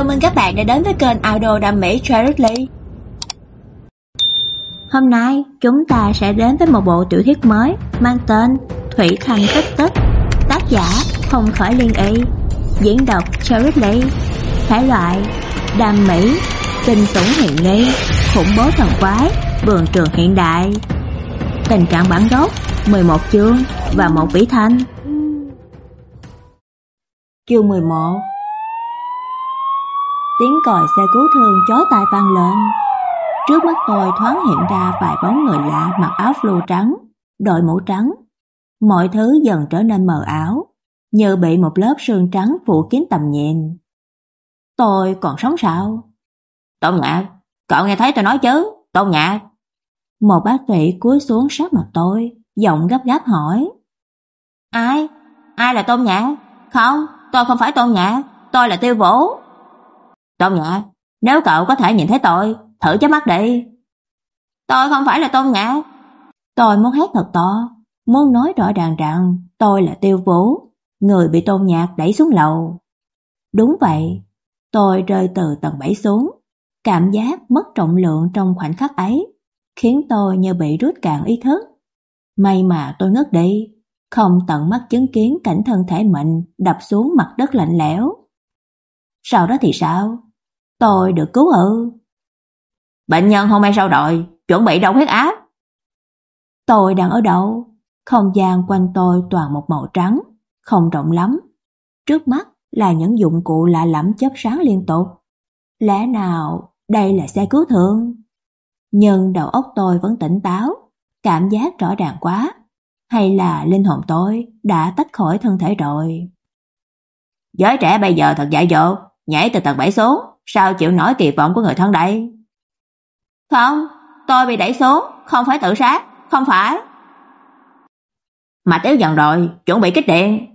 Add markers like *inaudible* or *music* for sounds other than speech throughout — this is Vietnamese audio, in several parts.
Chào mừng các bạn đã đến với kênh audio đam mỹ Charity. Hôm nay chúng ta sẽ đến với một bộ tiểu thuyết mới mang tên Thủy Thành Tích Tích, tác giả Không Khởi Liên Y, diễn đọc Charity, thể loại đam mỹ, kinh tủng hiện ly, khủng bố thần quái, vườn trường hiện đại. Tình trạng bản gốc 11 chương và một vĩ thanh. Chương 11 Tiếng còi xe cứu thương chói tai vang lên. Trước mắt tôi thoáng hiện ra vài bóng người lạ mặc áo flu trắng, đội mũ trắng. Mọi thứ dần trở nên mờ ảo, như bị một lớp sương trắng phủ kín tầm nhìn. Tôi còn sống sao? Tôn Ngạc, cậu nghe thấy tôi nói chứ? Tôn Ngạc. Một bác sĩ cúi xuống sát mặt tôi, giọng gấp gáp hỏi. Ai? Ai là Tôn Nhã? Không, tôi không phải Tôn Nhã, tôi là Tiêu Vũ. Tôn Nhã, nếu cậu có thể nhìn thấy tôi, thử chớp mắt đi. Tôi không phải là Tôn Nhã. Tôi muốn hét thật to, muốn nói rõ ràng rằng tôi là Tiêu Vũ, người bị Tôn Nhạc đẩy xuống lầu. Đúng vậy, tôi rơi từ tầng 7 xuống, cảm giác mất trọng lượng trong khoảnh khắc ấy khiến tôi như bị rút cạn ý thức. May mà tôi ngất đi, không tận mắt chứng kiến cảnh thân thể mình đập xuống mặt đất lạnh lẽo. Sau đó thì sao? Tôi được cứu ư? Bệnh nhân hôm nay sao rồi, chuẩn bị đo huyết áp. Tôi đang ở đâu? Không gian quanh tôi toàn một màu trắng, không rộng lắm. Trước mắt là những dụng cụ lạ lẫm chớp sáng liên tục. Lẽ nào đây là xe cứu thương? Nhưng đầu óc tôi vẫn tỉnh táo, cảm giác rõ ràng quá. Hay là linh hồn tôi đã tách khỏi thân thể rồi? Giới trẻ bây giờ thật dại dột, nhảy từ tầng 7 xuống, sao chịu nổi kỳ vọng của người thân đây? Không, tôi bị đẩy xuống, không phải tự sát, không phải. Mà yếu dần rồi, chuẩn bị kích điện.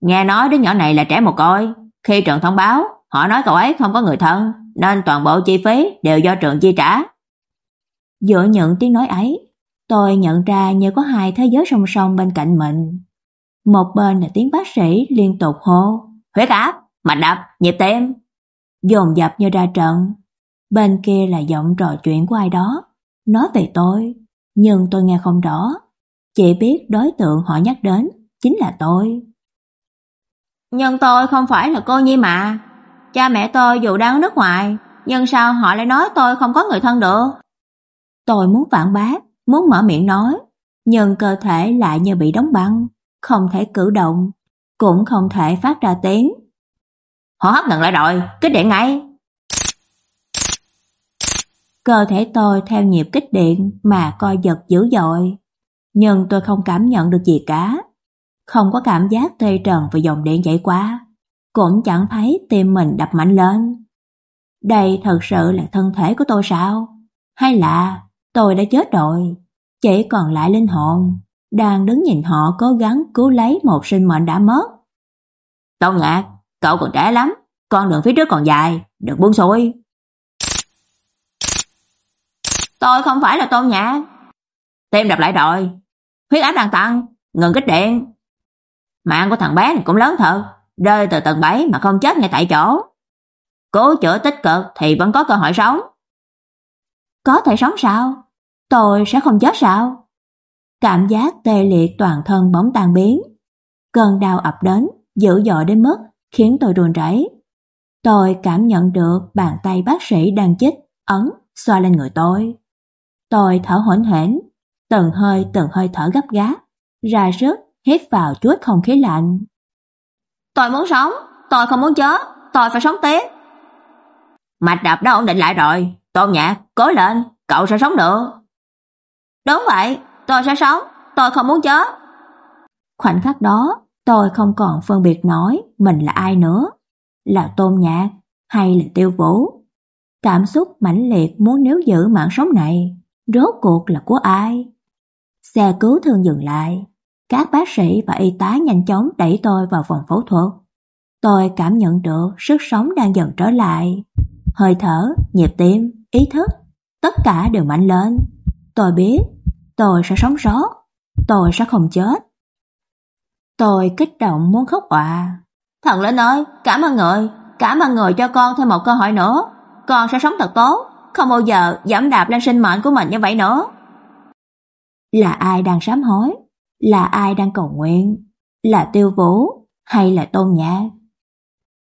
Nghe nói đứa nhỏ này là trẻ mồ côi, khi trường thông báo, họ nói cậu ấy không có người thân, nên toàn bộ chi phí đều do trường chi trả. Dựa nhận tiếng nói ấy, tôi nhận ra như có hai thế giới song song bên cạnh mình. Một bên là tiếng bác sĩ liên tục hô, huyết áp, mạch đập, nhịp tim. Dồn dập như ra trận. Bên kia là giọng trò chuyện của ai đó, nói về tôi, nhưng tôi nghe không rõ. Chỉ biết đối tượng họ nhắc đến chính là tôi. Nhưng tôi không phải là cô Nhi mà. Cha mẹ tôi dù đang ở nước ngoài, nhưng sao họ lại nói tôi không có người thân được? Tôi muốn phản bác, muốn mở miệng nói, nhưng cơ thể lại như bị đóng băng, không thể cử động, cũng không thể phát ra tiếng. Họ hấp ngừng lại rồi, kích điện ngay. Cơ thể tôi theo nhịp kích điện mà coi giật dữ dội, nhưng tôi không cảm nhận được gì cả. Không có cảm giác tê trần và dòng điện chảy qua, cũng chẳng thấy tim mình đập mạnh lên. Đây thật sự là thân thể của tôi sao? Hay là tôi đã chết rồi, chỉ còn lại linh hồn, đang đứng nhìn họ cố gắng cứu lấy một sinh mệnh đã mất. Tôn Ngạc, cậu còn trẻ lắm, con đường phía trước còn dài, đừng buông xuôi. Tôi không phải là Tôn Nhã. Tim đập lại rồi, huyết áp đang tăng, ngừng kích điện. Mạng của thằng bé này cũng lớn thật, rơi từ tầng 7 mà không chết ngay tại chỗ. Cố chữa tích cực thì vẫn có cơ hội sống. Có thể sống sao? Tôi sẽ không chết sao? Cảm giác tê liệt toàn thân bỗng tan biến. Cơn đau ập đến, dữ dội đến mức khiến tôi run rẩy. Tôi cảm nhận được bàn tay bác sĩ đang chích, ấn, xoa lên người tôi. Tôi thở hổn hển, từng hơi từng hơi thở gấp gáp, ra sức hít vào chút không khí lạnh. Tôi muốn sống, tôi không muốn chết, tôi phải sống tiếp. Mạch đập đã ổn định lại rồi, Tôn Nhạc, cố lên, cậu sẽ sống được. Đúng vậy, tôi sẽ sống, tôi không muốn chết. Khoảnh khắc đó, tôi không còn phân biệt nói mình là ai nữa, là Tôn Nhạc hay là Tiêu Vũ. Cảm xúc mãnh liệt muốn níu giữ mạng sống này, rốt cuộc là của ai? Xe cứu thương dừng lại, các bác sĩ và y tá nhanh chóng đẩy tôi vào phòng phẫu thuật. Tôi cảm nhận được sức sống đang dần trở lại. Hơi thở, nhịp tim, ý thức, tất cả đều mạnh lên. Tôi biết, tôi sẽ sống sót, tôi sẽ không chết. Tôi kích động muốn khóc òa. Thần lên nói cảm ơn người, cảm ơn người cho con thêm một cơ hội nữa, con sẽ sống thật tốt, không bao giờ giảm đạp lên sinh mệnh của mình như vậy nữa. Là ai đang sám hối? Là ai đang cầu nguyện? Là Tiêu Vũ hay là Tôn Nhã?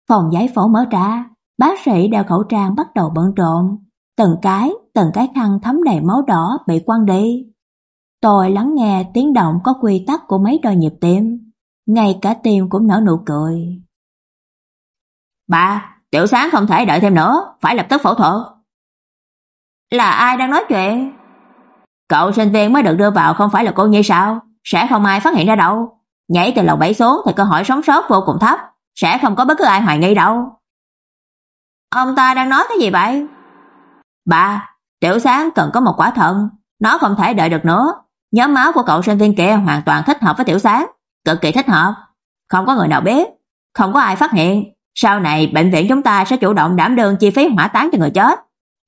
Phòng giấy phẫu mở ra, bác sĩ đeo khẩu trang bắt đầu bận rộn, từng cái, từng cái khăn thấm đầy máu đỏ bị quăng đi. Tôi lắng nghe tiếng động có quy tắc của mấy đôi nhịp tim, ngay cả tim cũng nở nụ cười. Bà, tiểu sáng không thể đợi thêm nữa, phải lập tức phẫu thuật. Là ai đang nói chuyện? Cậu sinh viên mới được đưa vào không phải là cô Nhi sao? Sẽ không ai phát hiện ra đâu. Nhảy từ lầu 7 xuống thì cơ hội sống sót vô cùng thấp, sẽ không có bất cứ ai hoài nghi đâu. Ông ta đang nói cái gì vậy? Bà, tiểu sáng cần có một quả thận, nó không thể đợi được nữa. Nhóm máu của cậu sinh viên kia hoàn toàn thích hợp với tiểu sáng, cực kỳ thích hợp. Không có người nào biết, không có ai phát hiện. Sau này bệnh viện chúng ta sẽ chủ động đảm đương chi phí hỏa táng cho người chết.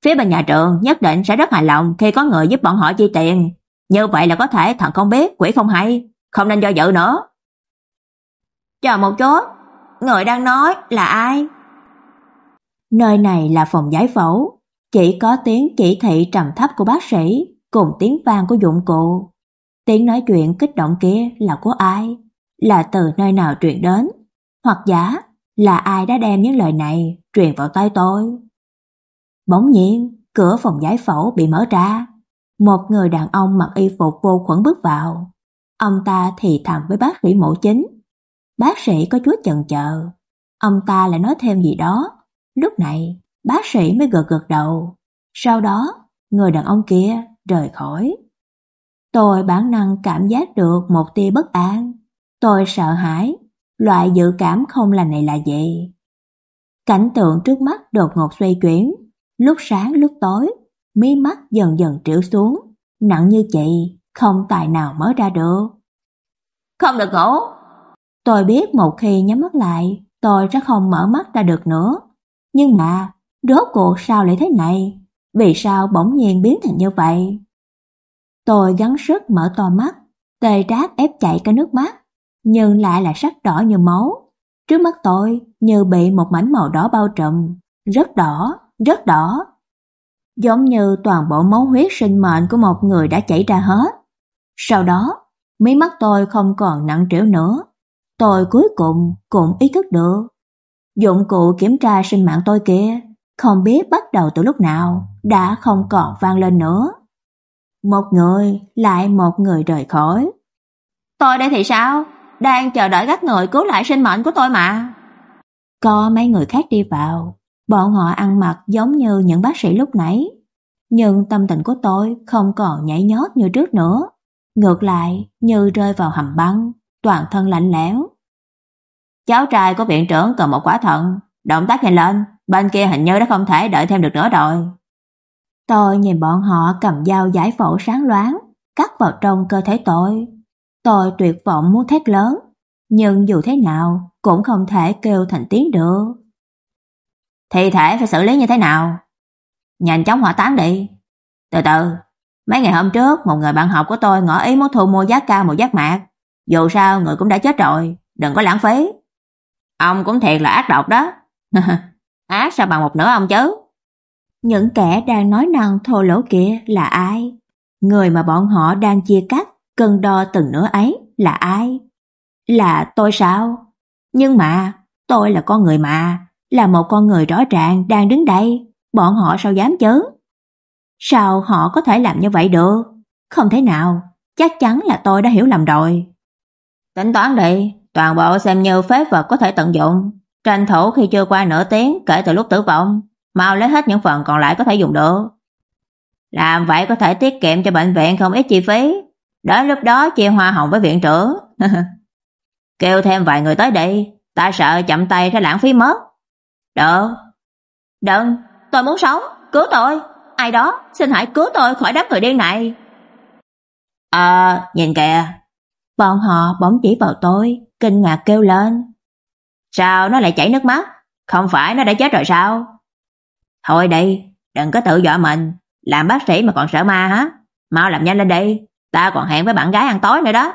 Phía bên nhà trường nhất định sẽ rất hài lòng khi có người giúp bọn họ chi tiền. Như vậy là có thể thần không biết, quỷ không hay, không nên do dự nữa. Chờ một chút, người đang nói là ai? Nơi này là phòng giải phẫu, chỉ có tiếng chỉ thị trầm thấp của bác sĩ cùng tiếng vang của dụng cụ. Tiếng nói chuyện kích động kia là của ai? Là từ nơi nào truyền đến? Hoặc giả là ai đã đem những lời này truyền vào tai tôi? Bỗng nhiên, cửa phòng giải phẫu bị mở ra. Một người đàn ông mặc y phục vô khuẩn bước vào. Ông ta thì thầm với bác sĩ mổ chính. Bác sĩ có chút chần chờ. Ông ta lại nói thêm gì đó. Lúc này, bác sĩ mới gật gật đầu. Sau đó, người đàn ông kia rời khỏi. Tôi bản năng cảm giác được một tia bất an. Tôi sợ hãi, loại dự cảm không lành này là gì? Cảnh tượng trước mắt đột ngột xoay chuyển, lúc sáng lúc tối, mí mắt dần dần trĩu xuống, nặng như chị, không tài nào mở ra được. Không được ngủ. Tôi biết một khi nhắm mắt lại, tôi sẽ không mở mắt ra được nữa. Nhưng mà, rốt cuộc sao lại thế này? Vì sao bỗng nhiên biến thành như vậy? Tôi gắng sức mở to mắt, tê rác ép chạy cả nước mắt, nhưng lại là sắc đỏ như máu. Trước mắt tôi như bị một mảnh màu đỏ bao trùm, rất đỏ, rất đỏ. Giống như toàn bộ máu huyết sinh mệnh của một người đã chảy ra hết. Sau đó, mí mắt tôi không còn nặng trĩu nữa. Tôi cuối cùng cũng ý thức được. Dụng cụ kiểm tra sinh mạng tôi kia, không biết bắt đầu từ lúc nào, đã không còn vang lên nữa. Một người, lại một người rời khỏi. Tôi đây thì sao? Đang chờ đợi các người cứu lại sinh mệnh của tôi mà. Có mấy người khác đi vào, bọn họ ăn mặc giống như những bác sĩ lúc nãy. Nhưng tâm tình của tôi không còn nhảy nhót như trước nữa. Ngược lại, như rơi vào hầm băng, toàn thân lạnh lẽo. Cháu trai của viện trưởng cần một quả thận, động tác nhìn lên, bên kia hình như đã không thể đợi thêm được nữa rồi. Tôi nhìn bọn họ cầm dao giải phẫu sáng loáng, cắt vào trong cơ thể tôi. Tôi tuyệt vọng muốn thét lớn, nhưng dù thế nào cũng không thể kêu thành tiếng được. Thi thể phải xử lý như thế nào? Nhanh chóng hỏa táng đi. Từ từ, mấy ngày hôm trước một người bạn học của tôi ngỏ ý muốn thu mua giá cao một giác mạc. Dù sao người cũng đã chết rồi, đừng có lãng phí. Ông cũng thiệt là ác độc đó. *laughs* ác sao bằng một nửa ông chứ? Những kẻ đang nói năng thô lỗ kia là ai? Người mà bọn họ đang chia cắt, cân đo từng nửa ấy là ai? Là tôi sao? Nhưng mà, tôi là con người mà, là một con người rõ ràng đang đứng đây, bọn họ sao dám chứ? Sao họ có thể làm như vậy được? Không thể nào, chắc chắn là tôi đã hiểu lầm rồi. Tính toán đi, toàn bộ xem như phế vật có thể tận dụng, tranh thủ khi chưa qua nửa tiếng kể từ lúc tử vong, mau lấy hết những phần còn lại có thể dùng được. Làm vậy có thể tiết kiệm cho bệnh viện không ít chi phí, đến lúc đó chia hoa hồng với viện trưởng. *laughs* Kêu thêm vài người tới đây, ta sợ chậm tay sẽ lãng phí mất. Được. Đừng, tôi muốn sống, cứu tôi. Ai đó, xin hãy cứu tôi khỏi đám người điên này. À, nhìn kìa. Bọn họ bỗng chỉ vào tôi, kinh ngạc kêu lên. Sao nó lại chảy nước mắt? Không phải nó đã chết rồi sao? Thôi đi, đừng có tự dọa mình, làm bác sĩ mà còn sợ ma hả? Mau làm nhanh lên đi, ta còn hẹn với bạn gái ăn tối nữa đó.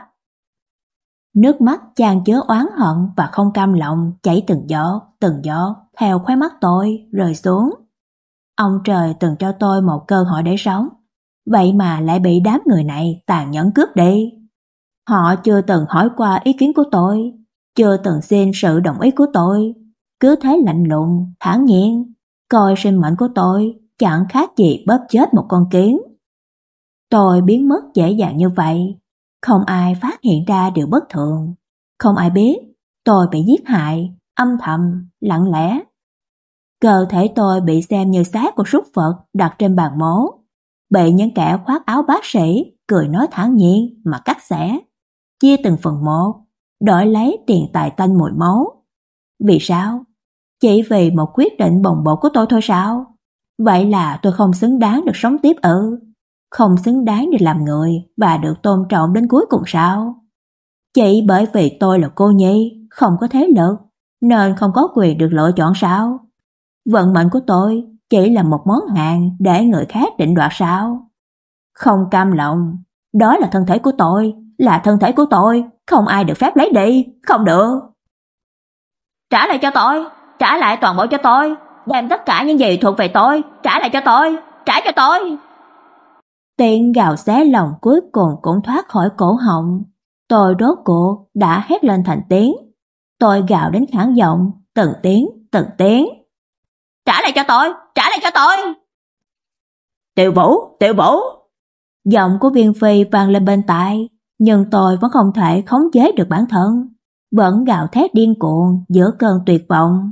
Nước mắt chàng chứa oán hận và không cam lòng chảy từng giọt, từng giọt, theo khóe mắt tôi rơi xuống. Ông trời từng cho tôi một cơ hội để sống, vậy mà lại bị đám người này tàn nhẫn cướp đi. Họ chưa từng hỏi qua ý kiến của tôi, chưa từng xin sự đồng ý của tôi, cứ thế lạnh lùng, thản nhiên, coi sinh mệnh của tôi chẳng khác gì bóp chết một con kiến. Tôi biến mất dễ dàng như vậy, không ai phát hiện ra điều bất thường, không ai biết tôi bị giết hại, âm thầm, lặng lẽ. Cơ thể tôi bị xem như xác của súc vật đặt trên bàn mố, bị những kẻ khoác áo bác sĩ cười nói thản nhiên mà cắt xẻ, chia từng phần một, đổi lấy tiền tài tanh mùi máu. Vì sao? Chỉ vì một quyết định bồng bột của tôi thôi sao? Vậy là tôi không xứng đáng được sống tiếp ư? Không xứng đáng để làm người và được tôn trọng đến cuối cùng sao? Chỉ bởi vì tôi là cô nhi, không có thế lực, nên không có quyền được lựa chọn sao? Vận mệnh của tôi chỉ là một món hàng để người khác định đoạt sao? Không cam lòng, đó là thân thể của tôi, là thân thể của tôi, không ai được phép lấy đi, không được. Trả lại cho tôi, trả lại toàn bộ cho tôi, đem tất cả những gì thuộc về tôi, trả lại cho tôi, trả cho tôi. Tiếng gào xé lòng cuối cùng cũng thoát khỏi cổ họng. Tôi rốt cuộc đã hét lên thành tiếng. Tôi gào đến khản giọng, từng tiếng, từng tiếng. Trả lại cho tôi, trả lại cho tôi. Tiểu Vũ, Tiểu Vũ. Giọng của Viên Phi vang lên bên tai, nhưng tôi vẫn không thể khống chế được bản thân, vẫn gào thét điên cuồng giữa cơn tuyệt vọng.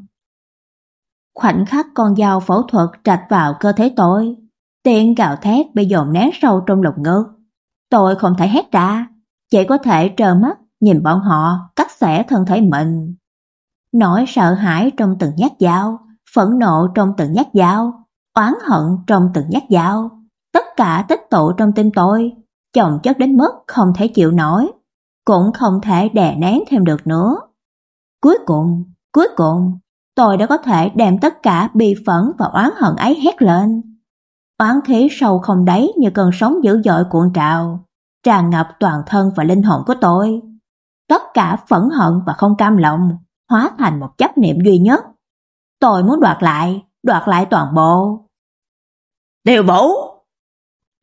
Khoảnh khắc con dao phẫu thuật trạch vào cơ thể tôi, tiếng gào thét bị dồn nén sâu trong lồng ngực. Tôi không thể hét ra, chỉ có thể trơ mắt nhìn bọn họ cắt xẻ thân thể mình. Nỗi sợ hãi trong từng nhát dao, phẫn nộ trong từng nhát dao, oán hận trong từng nhát dao, tất cả tích tụ trong tim tôi, chồng chất đến mức không thể chịu nổi, cũng không thể đè nén thêm được nữa. Cuối cùng, cuối cùng, tôi đã có thể đem tất cả bi phẫn và oán hận ấy hét lên. Oán khí sâu không đáy như cơn sóng dữ dội cuộn trào, tràn ngập toàn thân và linh hồn của tôi. Tất cả phẫn hận và không cam lòng hóa thành một chấp niệm duy nhất. Tôi muốn đoạt lại, đoạt lại toàn bộ. Tiêu Vũ!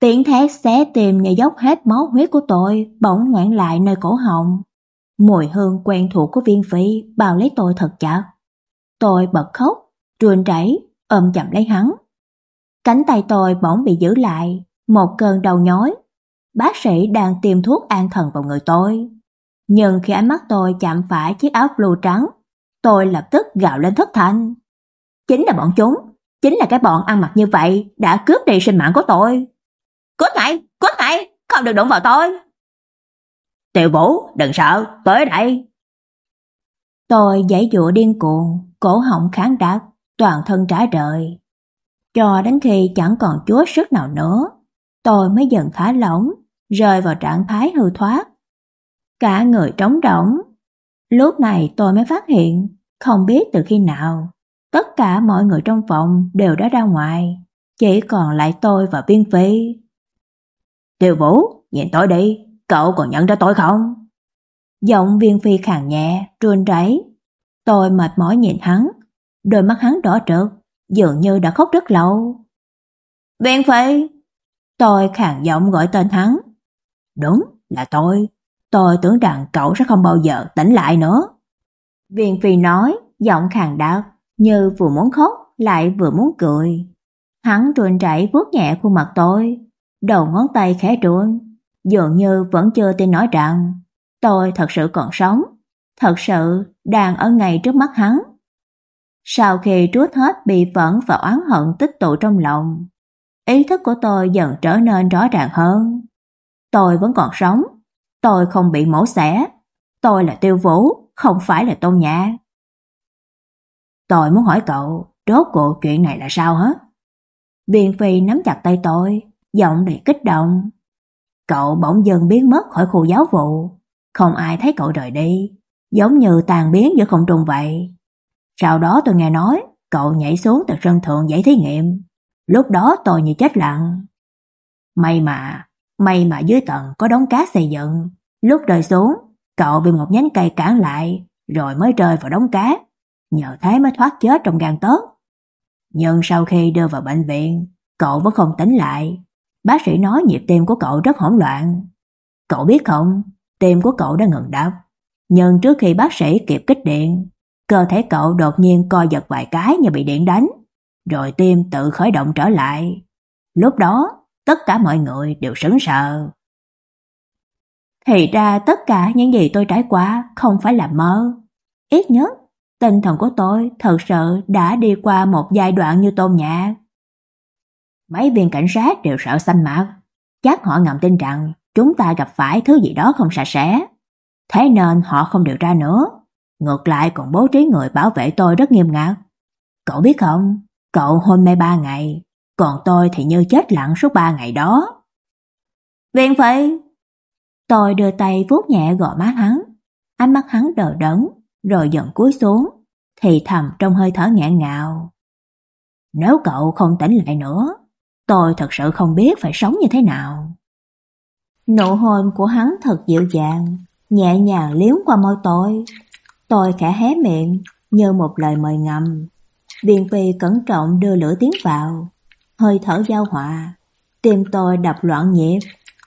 Tiếng thét xé tim như dốc hết máu huyết của tôi bỗng ngạn lại nơi cổ họng. Mùi hương quen thuộc của viên phi bao lấy tôi thật chặt. Tôi bật khóc, ruồn rẩy ôm chậm lấy hắn. Cánh tay tôi bỗng bị giữ lại, một cơn đau nhói. Bác sĩ đang tiêm thuốc an thần vào người tôi. Nhưng khi ánh mắt tôi chạm phải chiếc áo blue trắng, tôi lập tức gào lên thất thanh. Chính là bọn chúng, chính là cái bọn ăn mặc như vậy đã cướp đi sinh mạng của tôi. Cút ngay, cút ngay, không được đụng vào tôi. Tiểu Vũ, đừng sợ, tới đây. Tôi giãy dụa điên cuồng, cổ họng kháng đáp, toàn thân trả rời. Cho đến khi chẳng còn chúa sức nào nữa, tôi mới dần thả lỏng, rơi vào trạng thái hư thoát. Cả người trống rỗng. Lúc này tôi mới phát hiện, không biết từ khi nào, tất cả mọi người trong phòng đều đã ra ngoài, chỉ còn lại tôi và Viên Phi. Tiêu Vũ, nhìn tôi đi, cậu còn nhận ra tôi không? Giọng Viên Phi khàn nhẹ, run rẩy. Tôi mệt mỏi nhìn hắn, đôi mắt hắn đỏ trợt, dường như đã khóc rất lâu. Viên Phi! Tôi khàn giọng gọi tên hắn. Đúng, là tôi. Tôi tưởng rằng cậu sẽ không bao giờ tỉnh lại nữa. Viên Phi nói, giọng khàn đặc, như vừa muốn khóc lại vừa muốn cười. Hắn trùn chảy vuốt nhẹ khuôn mặt tôi, đầu ngón tay khẽ trùn, dường như vẫn chưa tin nói rằng tôi thật sự còn sống, thật sự đang ở ngay trước mắt hắn. Sau khi trút hết bị phẫn và oán hận tích tụ trong lòng, ý thức của tôi dần trở nên rõ ràng hơn. Tôi vẫn còn sống, tôi không bị mổ xẻ, tôi là Tiêu Vũ, không phải là Tôn Nhã. Tôi muốn hỏi cậu, rốt cuộc chuyện này là sao hết? Viên Phi nắm chặt tay tôi, giọng đầy kích động. Cậu bỗng dưng biến mất khỏi khu giáo vụ, không ai thấy cậu rời đi, giống như tàn biến giữa không trung vậy. Sau đó tôi nghe nói cậu nhảy xuống từ sân thượng dãy thí nghiệm, lúc đó tôi như chết lặng. May mà, may mà dưới tầng có đống cát xây dựng, lúc rơi xuống, cậu bị một nhánh cây cản lại, rồi mới rơi vào đống cát. nhờ thế mới thoát chết trong gan tấc. Nhưng sau khi đưa vào bệnh viện, cậu vẫn không tỉnh lại. Bác sĩ nói nhịp tim của cậu rất hỗn loạn. Cậu biết không, tim của cậu đã ngừng đập. Nhưng trước khi bác sĩ kịp kích điện, cơ thể cậu đột nhiên co giật vài cái như bị điện đánh, rồi tim tự khởi động trở lại. Lúc đó, tất cả mọi người đều sững sờ. Thì ra tất cả những gì tôi trải qua không phải là mơ. Ít nhất, tinh thần của tôi thật sự đã đi qua một giai đoạn như tôn nhạc. Mấy viên cảnh sát đều sợ xanh mặt, chắc họ ngầm tin rằng chúng ta gặp phải thứ gì đó không sạch sẽ. Thế nên họ không điều tra nữa, ngược lại còn bố trí người bảo vệ tôi rất nghiêm ngặt. Cậu biết không, cậu hôn mê ba ngày, còn tôi thì như chết lặng suốt ba ngày đó. Viên Phi, Tôi đưa tay vuốt nhẹ gò má hắn, ánh mắt hắn đờ đẫn, rồi dần cúi xuống, thì thầm trong hơi thở ngạn ngào. Nếu cậu không tỉnh lại nữa, tôi thật sự không biết phải sống như thế nào. Nụ hôn của hắn thật dịu dàng, nhẹ nhàng liếm qua môi tôi. Tôi khẽ hé miệng như một lời mời ngầm. Viên phi cẩn trọng đưa lửa tiến vào, hơi thở giao hòa, tim tôi đập loạn nhịp,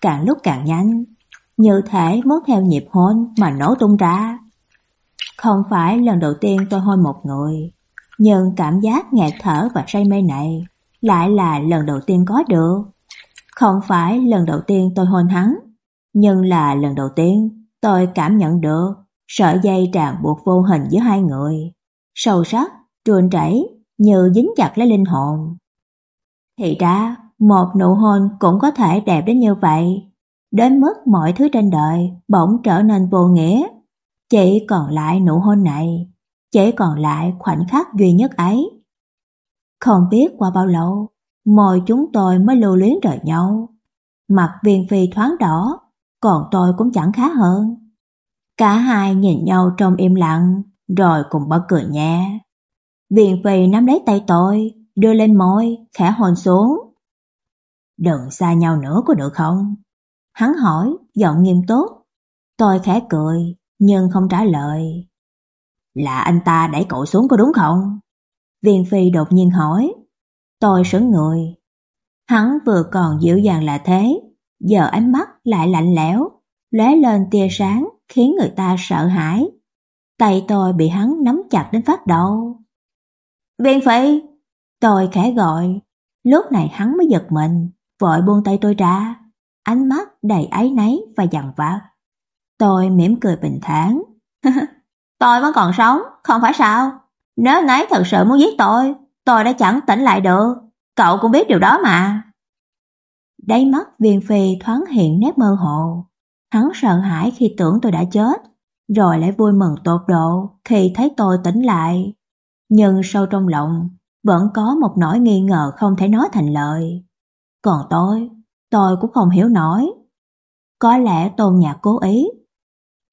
càng lúc càng nhanh như thể muốn theo nhịp hôn mà nổ tung ra. Không phải lần đầu tiên tôi hôn một người, nhưng cảm giác nghẹt thở và say mê này lại là lần đầu tiên có được. Không phải lần đầu tiên tôi hôn hắn, nhưng là lần đầu tiên tôi cảm nhận được sợi dây ràng buộc vô hình giữa hai người, sâu sắc, trùn chảy như dính chặt lấy linh hồn. Thì ra, một nụ hôn cũng có thể đẹp đến như vậy, đến mức mọi thứ trên đời bỗng trở nên vô nghĩa. Chỉ còn lại nụ hôn này, chỉ còn lại khoảnh khắc duy nhất ấy. Không biết qua bao lâu, môi chúng tôi mới lưu luyến rời nhau. Mặt viên phi thoáng đỏ, còn tôi cũng chẳng khá hơn. Cả hai nhìn nhau trong im lặng, rồi cùng bật cười nhẹ. Viên phi nắm lấy tay tôi, đưa lên môi, khẽ hôn xuống. Đừng xa nhau nữa có được không? Hắn hỏi, giọng nghiêm túc. Tôi khẽ cười, nhưng không trả lời. Là anh ta đẩy cậu xuống có đúng không? Viên Phi đột nhiên hỏi. Tôi sững người. Hắn vừa còn dịu dàng là thế, giờ ánh mắt lại lạnh lẽo, lóe lên tia sáng khiến người ta sợ hãi. Tay tôi bị hắn nắm chặt đến phát đầu. Viên Phi! Tôi khẽ gọi. Lúc này hắn mới giật mình, vội buông tay tôi ra ánh mắt đầy áy náy và dằn vặt. Tôi mỉm cười bình thản. *laughs* tôi vẫn còn sống, không phải sao? Nếu nấy thật sự muốn giết tôi, tôi đã chẳng tỉnh lại được. Cậu cũng biết điều đó mà. Đáy mắt viên phi thoáng hiện nét mơ hồ. Hắn sợ hãi khi tưởng tôi đã chết, rồi lại vui mừng tột độ khi thấy tôi tỉnh lại. Nhưng sâu trong lòng vẫn có một nỗi nghi ngờ không thể nói thành lời. Còn tôi, tôi cũng không hiểu nổi. Có lẽ Tôn Nhạc cố ý.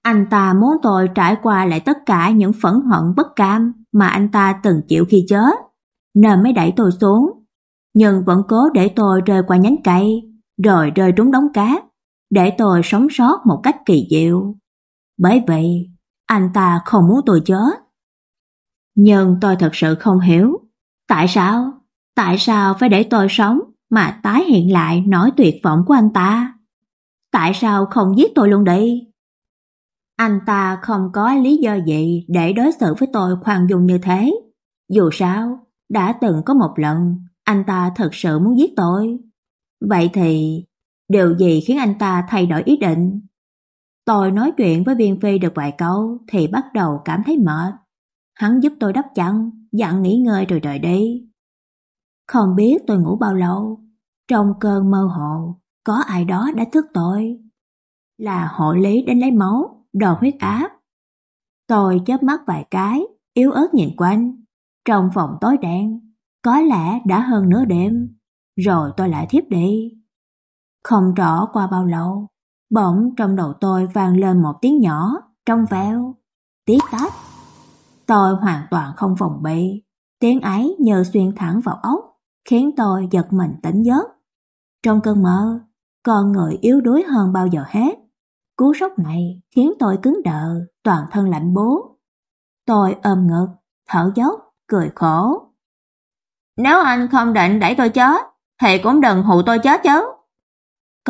Anh ta muốn tôi trải qua lại tất cả những phẫn hận bất cam mà anh ta từng chịu khi chết, nên mới đẩy tôi xuống. Nhưng vẫn cố để tôi rơi qua nhánh cây, rồi rơi trúng đống cát, để tôi sống sót một cách kỳ diệu. Bởi vậy, anh ta không muốn tôi chết. Nhưng tôi thật sự không hiểu, tại sao? Tại sao phải để tôi sống mà tái hiện lại nỗi tuyệt vọng của anh ta. Tại sao không giết tôi luôn đi? Anh ta không có lý do gì để đối xử với tôi khoan dung như thế. Dù sao, đã từng có một lần anh ta thật sự muốn giết tôi. Vậy thì điều gì khiến anh ta thay đổi ý định? Tôi nói chuyện với Viên Phi được vài câu thì bắt đầu cảm thấy mệt. Hắn giúp tôi đắp chăn, dặn nghỉ ngơi rồi rời đi. Không biết tôi ngủ bao lâu, trong cơn mơ hồ, có ai đó đã thức tôi. Là hộ lý đến lấy máu, đo huyết áp. Tôi chớp mắt vài cái, yếu ớt nhìn quanh. Trong phòng tối đen, có lẽ đã hơn nửa đêm, rồi tôi lại thiếp đi. Không rõ qua bao lâu, bỗng trong đầu tôi vang lên một tiếng nhỏ, trong veo, tí tách. Tôi hoàn toàn không phòng bị, tiếng ấy như xuyên thẳng vào ốc, khiến tôi giật mình tỉnh giấc. Trong cơn mơ, con người yếu đuối hơn bao giờ hết. Cú sốc này khiến tôi cứng đờ, toàn thân lạnh bố. Tôi ôm ngực, thở dốc, cười khổ. Nếu anh không định đẩy tôi chết, thì cũng đừng hụ tôi chết chứ.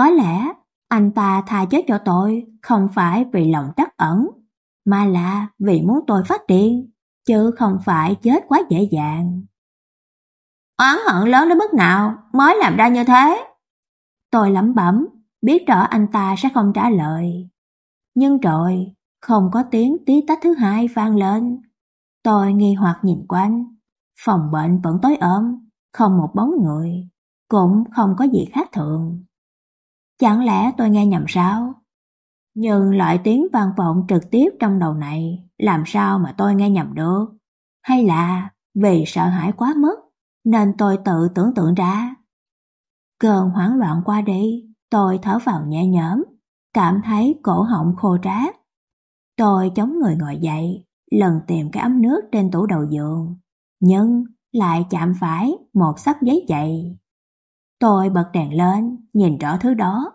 Có lẽ anh ta tha chết cho tôi không phải vì lòng trắc ẩn, mà là vì muốn tôi phát điên, chứ không phải chết quá dễ dàng. Oán hận lớn đến mức nào mới làm ra như thế? Tôi lẩm bẩm, biết rõ anh ta sẽ không trả lời. Nhưng rồi, không có tiếng tí tách thứ hai vang lên. Tôi nghi hoặc nhìn quanh, phòng bệnh vẫn tối ôm, không một bóng người, cũng không có gì khác thường. Chẳng lẽ tôi nghe nhầm sao? Nhưng loại tiếng vang vọng trực tiếp trong đầu này, làm sao mà tôi nghe nhầm được? Hay là vì sợ hãi quá mức nên tôi tự tưởng tượng ra? Cơn hoảng loạn qua đi, tôi thở vào nhẹ nhõm, cảm thấy cổ họng khô rát. Tôi chống người ngồi dậy, lần tìm cái ấm nước trên tủ đầu giường, nhưng lại chạm phải một sắp giấy dày. Tôi bật đèn lên, nhìn rõ thứ đó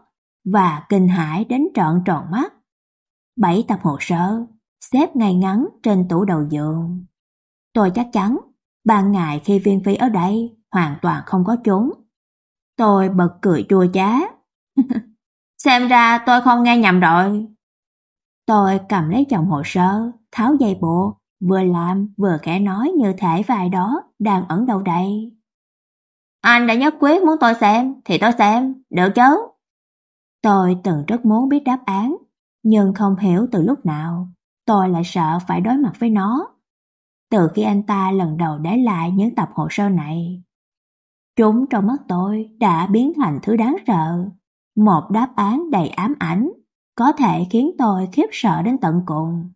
và kinh hãi đến trợn tròn mắt. Bảy tập hồ sơ xếp ngay ngắn trên tủ đầu giường. Tôi chắc chắn ban ngày khi Viên Phi ở đây hoàn toàn không có trốn. Tôi bật cười chua chát *laughs* Xem ra tôi không nghe nhầm rồi. Tôi cầm lấy chồng hồ sơ, tháo dây bộ, vừa làm vừa kẻ nói như thể vài đó đang ẩn đâu đây. Anh đã nhất quyết muốn tôi xem thì tôi xem, được chứ? Tôi từng rất muốn biết đáp án, nhưng không hiểu từ lúc nào, tôi lại sợ phải đối mặt với nó. Từ khi anh ta lần đầu để lại những tập hồ sơ này, chúng trong mắt tôi đã biến thành thứ đáng sợ, một đáp án đầy ám ảnh, có thể khiến tôi khiếp sợ đến tận cùng.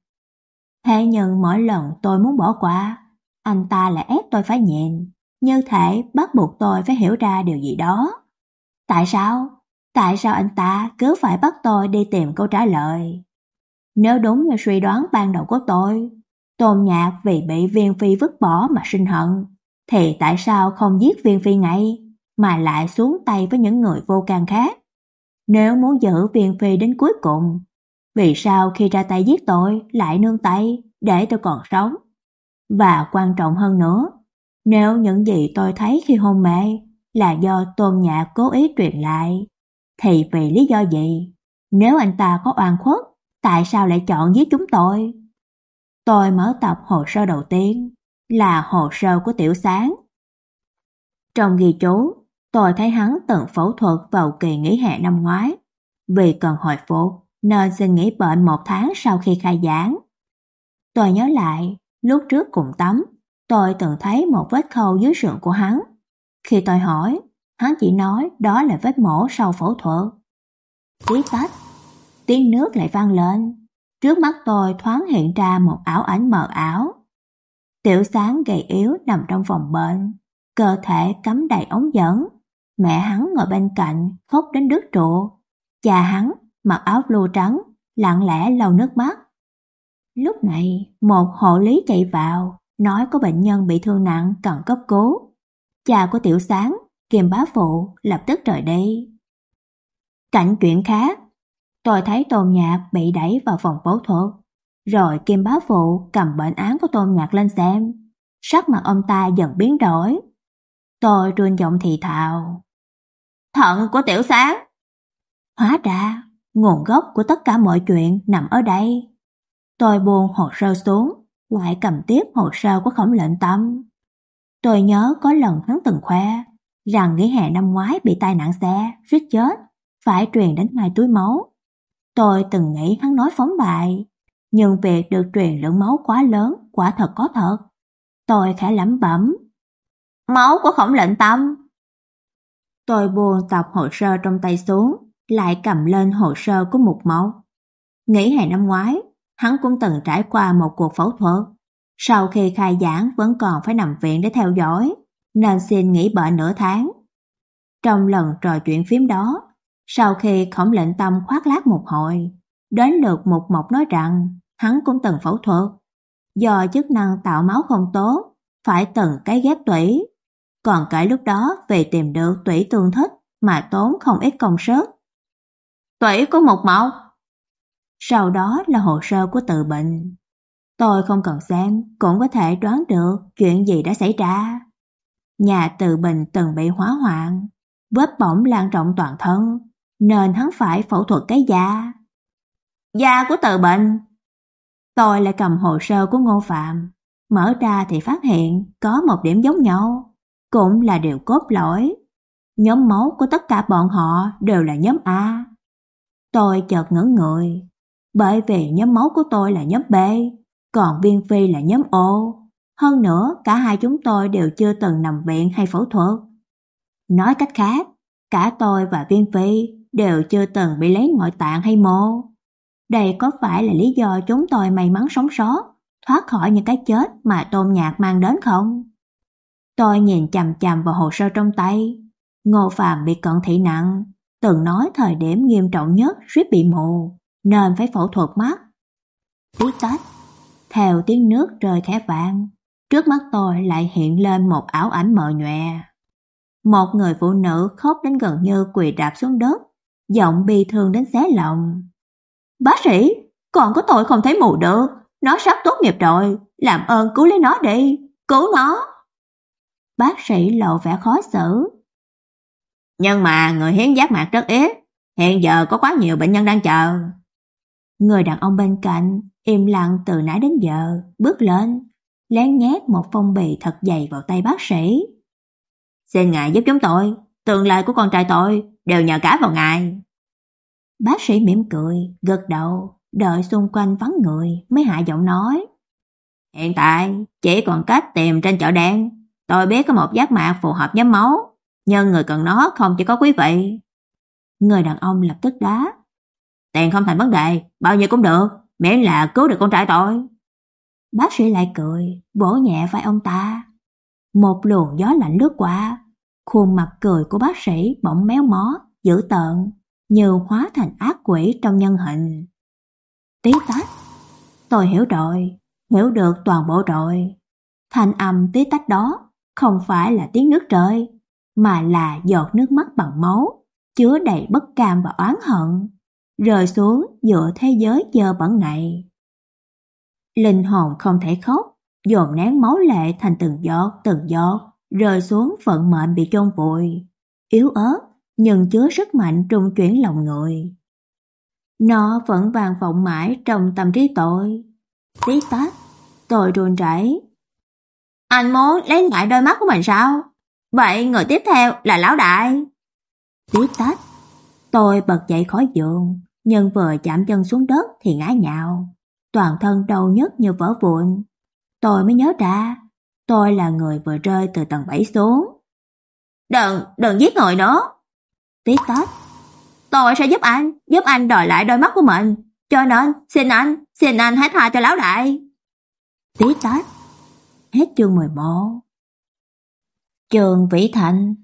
Thế nhưng mỗi lần tôi muốn bỏ qua, anh ta lại ép tôi phải nhìn, như thể bắt buộc tôi phải hiểu ra điều gì đó. Tại sao? Tại sao anh ta cứ phải bắt tôi đi tìm câu trả lời? Nếu đúng như suy đoán ban đầu của tôi, Tôn Nhạc vì bị Viên Phi vứt bỏ mà sinh hận, thì tại sao không giết Viên Phi ngay, mà lại xuống tay với những người vô can khác? Nếu muốn giữ Viên Phi đến cuối cùng, vì sao khi ra tay giết tôi lại nương tay để tôi còn sống? Và quan trọng hơn nữa, nếu những gì tôi thấy khi hôn mê là do Tôn nhã cố ý truyền lại, thì vì lý do gì? Nếu anh ta có oan khuất, tại sao lại chọn giết chúng tôi? Tôi mở tập hồ sơ đầu tiên, là hồ sơ của Tiểu Sáng. Trong ghi chú, tôi thấy hắn từng phẫu thuật vào kỳ nghỉ hè năm ngoái. Vì cần hồi phục, nên xin nghỉ bệnh một tháng sau khi khai giảng. Tôi nhớ lại, lúc trước cùng tắm, tôi từng thấy một vết khâu dưới sườn của hắn. Khi tôi hỏi, Hắn chỉ nói đó là vết mổ sau phẫu thuật. Tí tách, tiếng nước lại vang lên. Trước mắt tôi thoáng hiện ra một ảo ảnh mờ ảo. Tiểu sáng gầy yếu nằm trong phòng bệnh, cơ thể cắm đầy ống dẫn. Mẹ hắn ngồi bên cạnh, khóc đến đứt trụ. Cha hắn, mặc áo blue trắng, lặng lẽ lau nước mắt. Lúc này, một hộ lý chạy vào, nói có bệnh nhân bị thương nặng cần cấp cứu. Cha của Tiểu Sáng kiềm bá phụ lập tức rời đi. Cảnh chuyện khác, tôi thấy Tôn Nhạc bị đẩy vào phòng phẫu thuật, rồi Kim bá phụ cầm bệnh án của Tôn Nhạc lên xem. Sắc mặt ông ta dần biến đổi. Tôi run giọng thì thào. Thận của tiểu sáng. Hóa ra, nguồn gốc của tất cả mọi chuyện nằm ở đây. Tôi buông hồ sơ xuống, lại cầm tiếp hồ sơ của khổng lệnh tâm. Tôi nhớ có lần hắn từng khoe, rằng nghỉ hè năm ngoái bị tai nạn xe, suýt chết, phải truyền đến hai túi máu. Tôi từng nghĩ hắn nói phóng bại, nhưng việc được truyền lượng máu quá lớn quả thật có thật. Tôi khẽ lẩm bẩm. Máu của khổng lệnh tâm. Tôi buông tập hồ sơ trong tay xuống, lại cầm lên hồ sơ của một máu. Nghỉ hè năm ngoái, hắn cũng từng trải qua một cuộc phẫu thuật. Sau khi khai giảng vẫn còn phải nằm viện để theo dõi nên xin nghỉ bệnh nửa tháng. Trong lần trò chuyện phím đó, sau khi khổng lệnh tâm khoác lác một hồi, đến lượt một mộc nói rằng hắn cũng từng phẫu thuật. Do chức năng tạo máu không tốt, phải từng cái ghép tủy. Còn cái lúc đó về tìm được tủy tương thích mà tốn không ít công sức. Tủy của một mộc. Sau đó là hồ sơ của tự bệnh. Tôi không cần xem, cũng có thể đoán được chuyện gì đã xảy ra. Nhà tự Bình từng bị hóa hoạn, vết bỏng lan rộng toàn thân, nên hắn phải phẫu thuật cái da. Da của tự Bình. Tôi lại cầm hồ sơ của Ngô Phạm, mở ra thì phát hiện có một điểm giống nhau, cũng là điều cốt lõi. Nhóm máu của tất cả bọn họ đều là nhóm A. Tôi chợt ngẩn người, bởi vì nhóm máu của tôi là nhóm B, còn Viên Phi là nhóm O. Hơn nữa, cả hai chúng tôi đều chưa từng nằm viện hay phẫu thuật. Nói cách khác, cả tôi và Viên Phi đều chưa từng bị lấy nội tạng hay mô. Đây có phải là lý do chúng tôi may mắn sống sót, thoát khỏi những cái chết mà Tôn Nhạc mang đến không? Tôi nhìn chằm chằm vào hồ sơ trong tay. Ngô Phạm bị cận thị nặng, từng nói thời điểm nghiêm trọng nhất suýt bị mù, nên phải phẫu thuật mắt. Tí tách, theo tiếng nước rơi khẽ vang, trước mắt tôi lại hiện lên một ảo ảnh mờ nhòe. Một người phụ nữ khóc đến gần như quỳ đạp xuống đất, giọng bi thương đến xé lòng. Bác sĩ, còn có tội không thấy mù được, nó sắp tốt nghiệp rồi, làm ơn cứu lấy nó đi, cứu nó. Bác sĩ lộ vẻ khó xử. Nhưng mà người hiến giác mạc rất ít, hiện giờ có quá nhiều bệnh nhân đang chờ. Người đàn ông bên cạnh im lặng từ nãy đến giờ, bước lên, lén nhét một phong bì thật dày vào tay bác sĩ. Xin ngài giúp chúng tôi, tương lai của con trai tôi đều nhờ cả vào ngài. Bác sĩ mỉm cười, gật đầu, đợi xung quanh vắng người mới hạ giọng nói. Hiện tại chỉ còn cách tìm trên chợ đen, tôi biết có một giác mạc phù hợp nhóm máu, nhưng người cần nó không chỉ có quý vị. Người đàn ông lập tức đá. Tiền không thành vấn đề, bao nhiêu cũng được, miễn là cứu được con trai tôi. Bác sĩ lại cười, vỗ nhẹ vai ông ta. Một luồng gió lạnh lướt qua, khuôn mặt cười của bác sĩ bỗng méo mó, dữ tợn, như hóa thành ác quỷ trong nhân hình. Tí tách, tôi hiểu rồi, hiểu được toàn bộ rồi. Thanh âm tí tách đó không phải là tiếng nước rơi, mà là giọt nước mắt bằng máu, chứa đầy bất cam và oán hận, rơi xuống giữa thế giới dơ bẩn này. Linh hồn không thể khóc, dồn nén máu lệ thành từng giọt từng giọt, rơi xuống phận mệnh bị chôn vùi, yếu ớt nhưng chứa sức mạnh trung chuyển lòng người. Nó vẫn vàng vọng mãi trong tâm trí tôi. Tí tách, tôi run rẩy. Anh muốn lấy lại đôi mắt của mình sao? Vậy người tiếp theo là lão đại. Tí tách, tôi bật dậy khỏi giường, nhưng vừa chạm chân xuống đất thì ngã nhào. Toàn thân đau nhức như vỡ vụn. Tôi mới nhớ ra, tôi là người vừa rơi từ tầng 7 xuống. Đừng, đừng giết người nữa. Tí tách, tôi sẽ giúp anh, giúp anh đòi lại đôi mắt của mình. Cho nên, xin anh, xin anh hãy tha cho lão đại. Tí tách, hết chương 11. Trường Vĩ Thành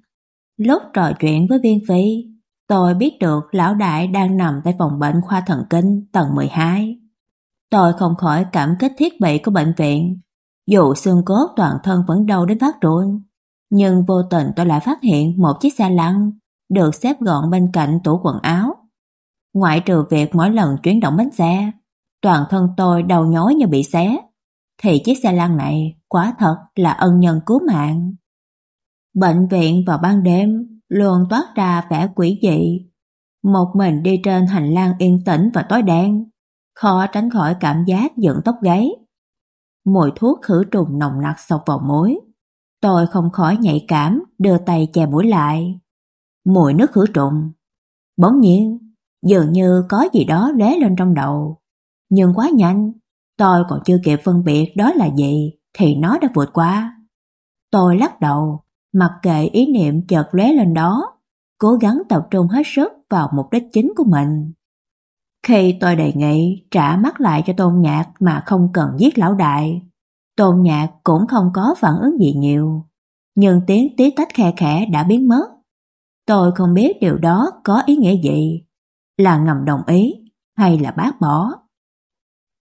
Lúc trò chuyện với Viên Phi, tôi biết được lão đại đang nằm tại phòng bệnh khoa thần kinh tầng 12. Tôi không khỏi cảm kích thiết bị của bệnh viện. Dù xương cốt toàn thân vẫn đau đến phát run, nhưng vô tình tôi lại phát hiện một chiếc xe lăn được xếp gọn bên cạnh tủ quần áo. Ngoại trừ việc mỗi lần chuyển động bánh xe, toàn thân tôi đau nhói như bị xé, thì chiếc xe lăn này quá thật là ân nhân cứu mạng. Bệnh viện vào ban đêm luôn toát ra vẻ quỷ dị. Một mình đi trên hành lang yên tĩnh và tối đen, khó tránh khỏi cảm giác dựng tóc gáy. Mùi thuốc khử trùng nồng nặc sộc vào mũi. Tôi không khỏi nhạy cảm đưa tay che mũi lại mùi nước khử trùng. Bỗng nhiên, dường như có gì đó lóe lên trong đầu. Nhưng quá nhanh, tôi còn chưa kịp phân biệt đó là gì thì nó đã vượt qua. Tôi lắc đầu, mặc kệ ý niệm chợt lóe lên đó, cố gắng tập trung hết sức vào mục đích chính của mình. Khi tôi đề nghị trả mắt lại cho Tôn Nhạc mà không cần giết lão đại, Tôn Nhạc cũng không có phản ứng gì nhiều, nhưng tiếng tí tách khe khẽ đã biến mất. Tôi không biết điều đó có ý nghĩa gì, là ngầm đồng ý hay là bác bỏ.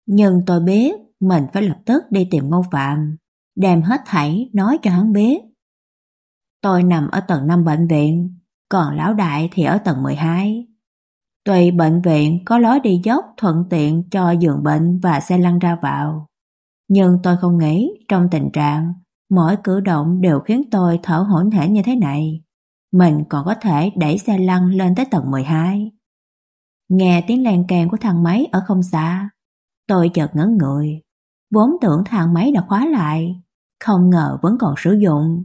Nhưng tôi biết mình phải lập tức đi tìm Ngô Phạm, đem hết thảy nói cho hắn biết. Tôi nằm ở tầng 5 bệnh viện, còn lão đại thì ở tầng 12. Tuy bệnh viện có lối đi dốc thuận tiện cho giường bệnh và xe lăn ra vào, Nhưng tôi không nghĩ trong tình trạng mỗi cử động đều khiến tôi thở hổn hển như thế này, mình còn có thể đẩy xe lăn lên tới tầng 12. Nghe tiếng len kèn của thang máy ở không xa, tôi chợt ngẩn người, vốn tưởng thang máy đã khóa lại, không ngờ vẫn còn sử dụng.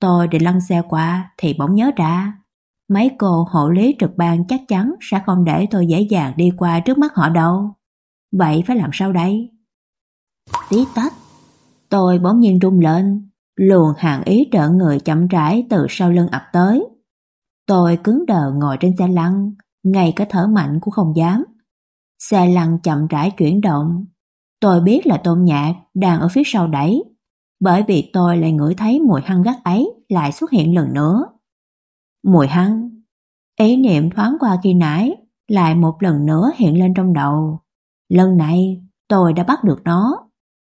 Tôi định lăn xe qua thì bỗng nhớ ra, mấy cô hộ lý trực ban chắc chắn sẽ không để tôi dễ dàng đi qua trước mắt họ đâu. Vậy phải làm sao đây? Tí tách, tôi bỗng nhiên rung lên, luồng hàng ý trợ người chậm rãi từ sau lưng ập tới. Tôi cứng đờ ngồi trên xe lăn, ngay cả thở mạnh cũng không dám. Xe lăn chậm rãi chuyển động. Tôi biết là Tôn Nhạc đang ở phía sau đẩy, bởi vì tôi lại ngửi thấy mùi hăng gắt ấy lại xuất hiện lần nữa. Mùi hăng. Ý niệm thoáng qua khi nãy lại một lần nữa hiện lên trong đầu. Lần này, tôi đã bắt được nó.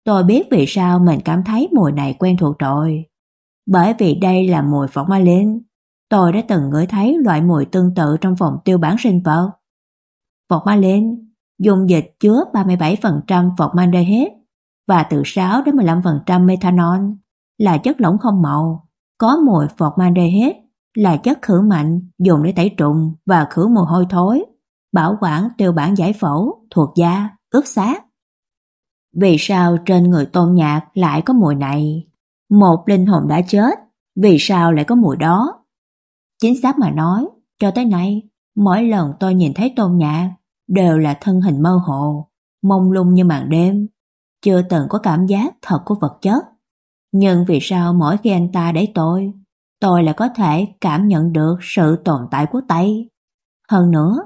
Tôi biết vì sao mình cảm thấy mùi này quen thuộc rồi. Bởi vì đây là mùi formalin. Tôi đã từng ngửi thấy loại mùi tương tự trong phòng tiêu bản sinh vật. Formalin dùng dịch chứa 37% formaldehyde và từ 6 đến 15% methanol là chất lỏng không màu, có mùi formaldehyde là chất khử mạnh dùng để tẩy trùng và khử mùi hôi thối, bảo quản tiêu bản giải phẫu, thuộc da, ướp xác. Vì sao trên người tôn nhạc lại có mùi này? Một linh hồn đã chết, vì sao lại có mùi đó? Chính xác mà nói, cho tới nay, mỗi lần tôi nhìn thấy tôn nhạc đều là thân hình mơ hồ, mông lung như màn đêm, chưa từng có cảm giác thật của vật chất. Nhưng vì sao mỗi khi anh ta đẩy tôi, tôi lại có thể cảm nhận được sự tồn tại của tay? Hơn nữa,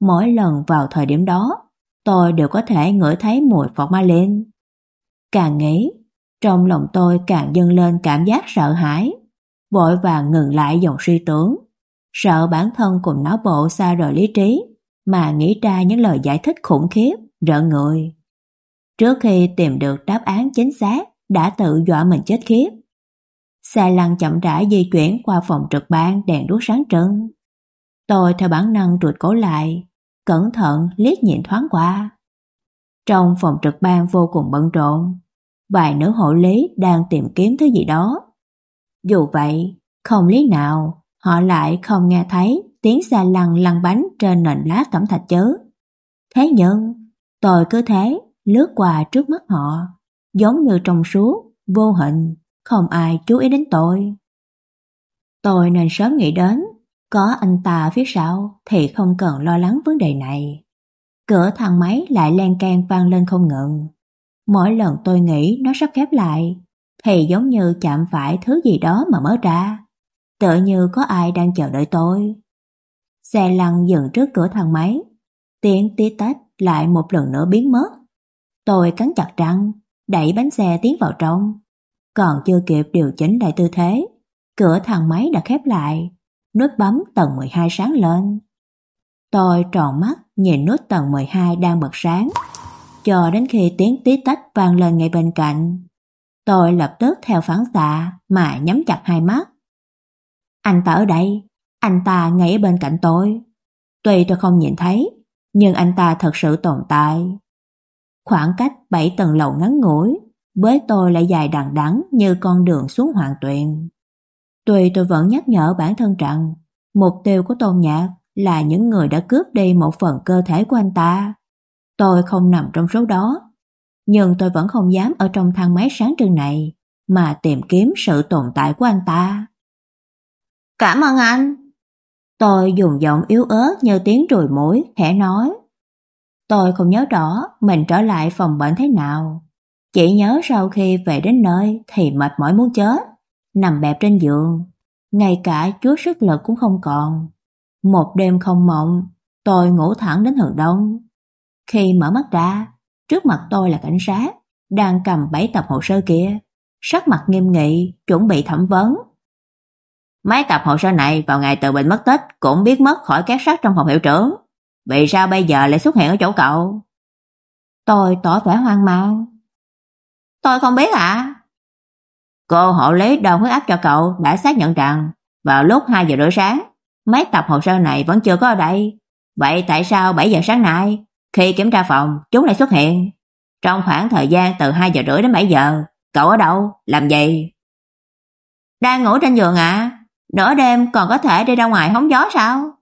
mỗi lần vào thời điểm đó, tôi đều có thể ngửi thấy mùi formalin. Càng nghĩ, trong lòng tôi càng dâng lên cảm giác sợ hãi, vội vàng ngừng lại dòng suy tưởng, sợ bản thân cùng não bộ xa rời lý trí mà nghĩ ra những lời giải thích khủng khiếp, rợn người. Trước khi tìm được đáp án chính xác, đã tự dọa mình chết khiếp. Xe lăn chậm rãi di chuyển qua phòng trực ban đèn đuốc sáng trưng. Tôi theo bản năng rụt cổ lại, cẩn thận liếc nhìn thoáng qua. Trong phòng trực ban vô cùng bận rộn, vài nữ hộ lý đang tìm kiếm thứ gì đó. Dù vậy, không lý nào họ lại không nghe thấy tiếng xe lăn lăn bánh trên nền lá cẩm thạch chớ. Thế nhưng, tôi cứ thế lướt qua trước mắt họ, giống như trong suốt, vô hình, không ai chú ý đến tôi. Tôi nên sớm nghĩ đến, có anh ta phía sau thì không cần lo lắng vấn đề này. Cửa thang máy lại len can vang lên không ngừng. Mỗi lần tôi nghĩ nó sắp khép lại, thì giống như chạm phải thứ gì đó mà mở ra. Tựa như có ai đang chờ đợi tôi. Xe lăn dừng trước cửa thang máy, tiếng tí tách lại một lần nữa biến mất. Tôi cắn chặt răng, đẩy bánh xe tiến vào trong. Còn chưa kịp điều chỉnh lại tư thế, cửa thang máy đã khép lại, nút bấm tầng 12 sáng lên. Tôi tròn mắt nhìn nút tầng 12 đang bật sáng, cho đến khi tiếng tí tách vang lên ngay bên cạnh. Tôi lập tức theo phản xạ mà nhắm chặt hai mắt. Anh ta ở đây, anh ta ngay ở bên cạnh tôi. Tuy tôi không nhìn thấy, nhưng anh ta thật sự tồn tại. Khoảng cách bảy tầng lầu ngắn ngủi, với tôi lại dài đằng đẵng như con đường xuống hoàng tuyền. Tuy tôi vẫn nhắc nhở bản thân rằng mục tiêu của Tôn Nhạc là những người đã cướp đi một phần cơ thể của anh ta. Tôi không nằm trong số đó, nhưng tôi vẫn không dám ở trong thang máy sáng trưng này mà tìm kiếm sự tồn tại của anh ta. Cảm ơn anh. Tôi dùng giọng yếu ớt như tiếng rùi mũi, khẽ nói. Tôi không nhớ rõ mình trở lại phòng bệnh thế nào. Chỉ nhớ sau khi về đến nơi thì mệt mỏi muốn chết, nằm bẹp trên giường, ngay cả chút sức lực cũng không còn. Một đêm không mộng, tôi ngủ thẳng đến hừng đông. Khi mở mắt ra, trước mặt tôi là cảnh sát, đang cầm bảy tập hồ sơ kia, sắc mặt nghiêm nghị, chuẩn bị thẩm vấn. Mấy tập hồ sơ này vào ngày tự bệnh mất tích cũng biết mất khỏi các sát trong phòng hiệu trưởng. Vì sao bây giờ lại xuất hiện ở chỗ cậu? Tôi tỏ vẻ hoang mang. Tôi không biết ạ. Cô hộ lý đo huyết áp cho cậu đã xác nhận rằng vào lúc 2 giờ rưỡi sáng, mấy tập hồ sơ này vẫn chưa có ở đây. Vậy tại sao 7 giờ sáng nay, khi kiểm tra phòng, chúng lại xuất hiện? Trong khoảng thời gian từ 2 giờ rưỡi đến 7 giờ, cậu ở đâu? Làm gì? Đang ngủ trên giường ạ. À? Nửa đêm còn có thể đi ra ngoài hóng gió sao?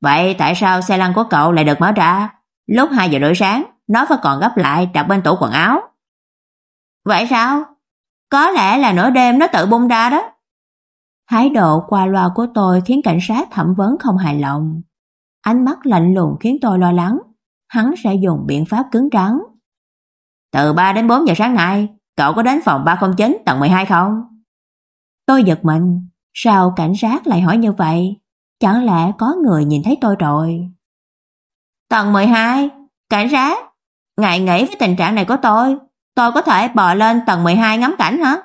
Vậy tại sao xe lăn của cậu lại được mở ra? Lúc 2 giờ rưỡi sáng, nó phải còn gấp lại đặt bên tủ quần áo. Vậy sao? Có lẽ là nửa đêm nó tự bung ra đó. Thái độ qua loa của tôi khiến cảnh sát thẩm vấn không hài lòng. Ánh mắt lạnh lùng khiến tôi lo lắng, hắn sẽ dùng biện pháp cứng rắn. Từ 3 đến 4 giờ sáng nay, cậu có đến phòng 309 tầng 12 không? Tôi giật mình, sao cảnh sát lại hỏi như vậy? Chẳng lẽ có người nhìn thấy tôi rồi? Tầng 12, cảnh sát, ngại nghĩ với tình trạng này của tôi, tôi có thể bò lên tầng 12 ngắm cảnh hả?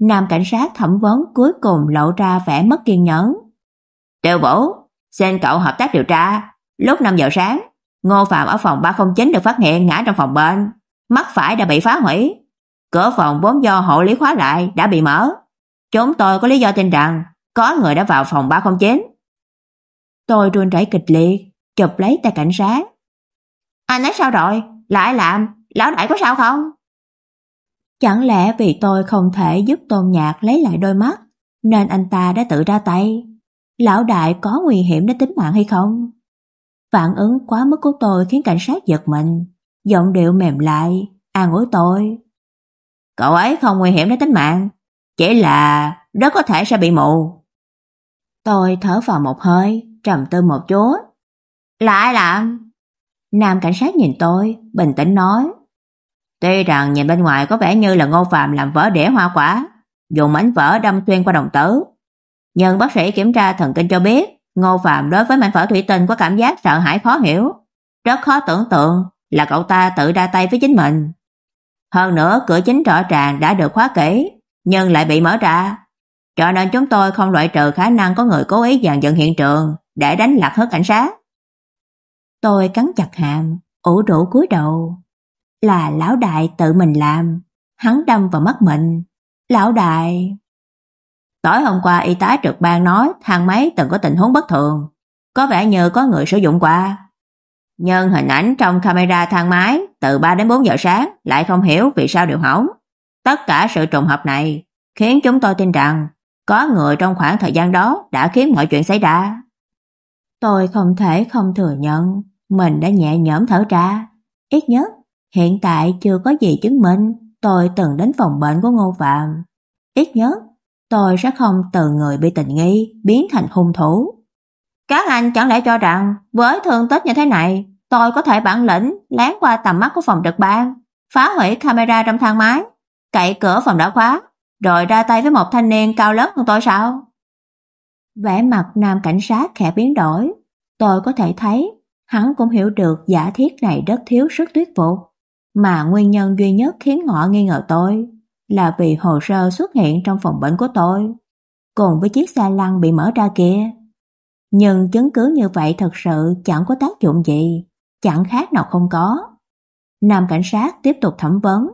Nam cảnh sát thẩm vấn cuối cùng lộ ra vẻ mất kiên nhẫn. Tiêu Vũ, xin cậu hợp tác điều tra. Lúc 5 giờ sáng, Ngô Phạm ở phòng 309 được phát hiện ngã trong phòng bên, mắt phải đã bị phá hủy. Cửa phòng vốn do hộ lý khóa lại đã bị mở. Chúng tôi có lý do tin rằng có người đã vào phòng 309. Tôi run rẩy kịch liệt, chụp lấy tay cảnh sát. Anh nói sao rồi? là ai làm? Lão đại có sao không? Chẳng lẽ vì tôi không thể giúp Tôn Nhạc lấy lại đôi mắt, nên anh ta đã tự ra tay? Lão đại có nguy hiểm đến tính mạng hay không? Phản ứng quá mức của tôi khiến cảnh sát giật mình, giọng điệu mềm lại, an ủi tôi. Cậu ấy không nguy hiểm đến tính mạng, chỉ là rất có thể sẽ bị mù. Tôi thở vào một hơi, trầm tư một chút. Là ai làm? Nam cảnh sát nhìn tôi, bình tĩnh nói. Tuy rằng nhìn bên ngoài có vẻ như là Ngô Phạm làm vỡ đĩa hoa quả, dùng mảnh vỡ đâm xuyên qua đồng tử. Nhưng bác sĩ kiểm tra thần kinh cho biết, Ngô Phạm đối với mảnh vỡ thủy tinh có cảm giác sợ hãi khó hiểu, rất khó tưởng tượng là cậu ta tự ra tay với chính mình. Hơn nữa cửa chính rõ ràng đã được khóa kỹ, nhưng lại bị mở ra, cho nên chúng tôi không loại trừ khả năng có người cố ý dàn dựng hiện trường để đánh lạc hết cảnh sát. Tôi cắn chặt hàm, ủ rũ cúi đầu là lão đại tự mình làm, hắn đâm vào mắt mình. Lão đại Tối hôm qua y tá trực ban nói thang máy từng có tình huống bất thường, có vẻ như có người sử dụng qua. Nhưng hình ảnh trong camera thang máy từ 3 đến 4 giờ sáng lại không hiểu vì sao điều hỏng. Tất cả sự trùng hợp này khiến chúng tôi tin rằng có người trong khoảng thời gian đó đã khiến mọi chuyện xảy ra. Tôi không thể không thừa nhận mình đã nhẹ nhõm thở ra. Ít nhất Hiện tại chưa có gì chứng minh tôi từng đến phòng bệnh của Ngô Phạm. Ít nhất, tôi sẽ không từ người bị tình nghi biến thành hung thủ. Các anh chẳng lẽ cho rằng với thương tích như thế này, tôi có thể bản lĩnh lén qua tầm mắt của phòng trực ban, phá hủy camera trong thang máy, cậy cửa phòng đã khóa, rồi ra tay với một thanh niên cao lớn hơn tôi sao? Vẻ mặt nam cảnh sát khẽ biến đổi, tôi có thể thấy hắn cũng hiểu được giả thiết này rất thiếu sức thuyết phục. Mà nguyên nhân duy nhất khiến họ nghi ngờ tôi là vì hồ sơ xuất hiện trong phòng bệnh của tôi, cùng với chiếc xe lăn bị mở ra kia. Nhưng chứng cứ như vậy thật sự chẳng có tác dụng gì, chẳng khác nào không có. Nam cảnh sát tiếp tục thẩm vấn.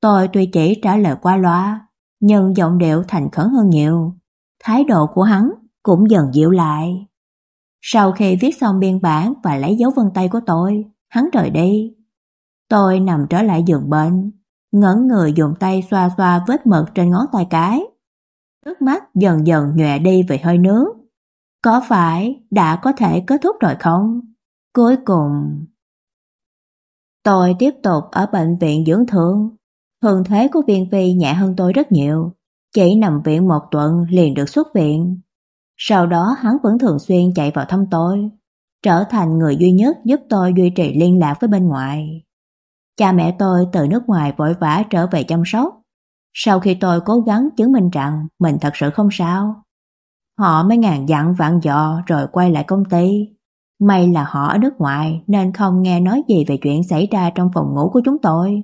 Tôi tuy chỉ trả lời qua loa, nhưng giọng điệu thành khẩn hơn nhiều. Thái độ của hắn cũng dần dịu lại. Sau khi viết xong biên bản và lấy dấu vân tay của tôi, hắn rời đi. Tôi nằm trở lại giường bệnh, ngẩn người dùng tay xoa xoa vết mực trên ngón tay cái. Nước mắt dần dần nhòe đi về hơi nước. Có phải đã có thể kết thúc rồi không? Cuối cùng... Tôi tiếp tục ở bệnh viện dưỡng thương. Thường thế của viên phi nhẹ hơn tôi rất nhiều. Chỉ nằm viện một tuần liền được xuất viện. Sau đó hắn vẫn thường xuyên chạy vào thăm tôi, trở thành người duy nhất giúp tôi duy trì liên lạc với bên ngoài. Cha mẹ tôi từ nước ngoài vội vã trở về chăm sóc. Sau khi tôi cố gắng chứng minh rằng mình thật sự không sao, họ mới ngàn dặn vạn dò rồi quay lại công ty. May là họ ở nước ngoài nên không nghe nói gì về chuyện xảy ra trong phòng ngủ của chúng tôi.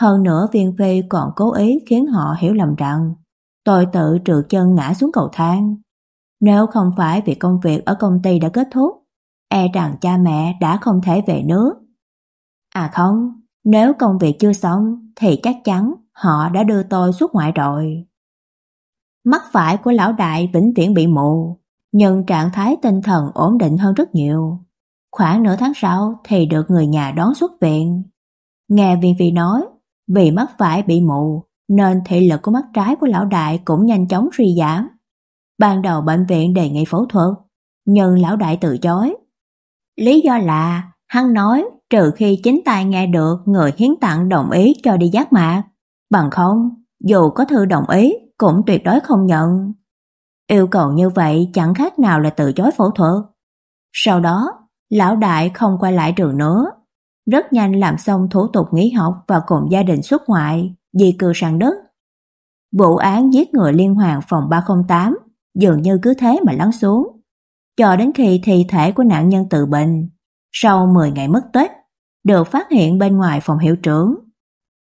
Hơn nữa viên phi còn cố ý khiến họ hiểu lầm rằng tôi tự trượt chân ngã xuống cầu thang. Nếu không phải vì công việc ở công ty đã kết thúc, e rằng cha mẹ đã không thể về nước. À không, nếu công việc chưa xong thì chắc chắn họ đã đưa tôi xuất ngoại rồi. Mắt phải của lão đại vĩnh viễn bị mù, nhưng trạng thái tinh thần ổn định hơn rất nhiều. Khoảng nửa tháng sau thì được người nhà đón xuất viện. Nghe Viên Phi nói, vì mắt phải bị mù nên thị lực của mắt trái của lão đại cũng nhanh chóng suy giảm. Ban đầu bệnh viện đề nghị phẫu thuật, nhưng lão đại từ chối. Lý do là hắn nói trừ khi chính tay nghe được người hiến tặng đồng ý cho đi giác mạc, bằng không, dù có thư đồng ý cũng tuyệt đối không nhận. Yêu cầu như vậy chẳng khác nào là từ chối phẫu thuật. Sau đó, lão đại không quay lại trường nữa, rất nhanh làm xong thủ tục nghỉ học và cùng gia đình xuất ngoại, di cư sang Đức. Vụ án giết người liên hoàn phòng 308 dường như cứ thế mà lắng xuống, cho đến khi thi thể của nạn nhân tự bệnh, sau 10 ngày mất tích, được phát hiện bên ngoài phòng hiệu trưởng.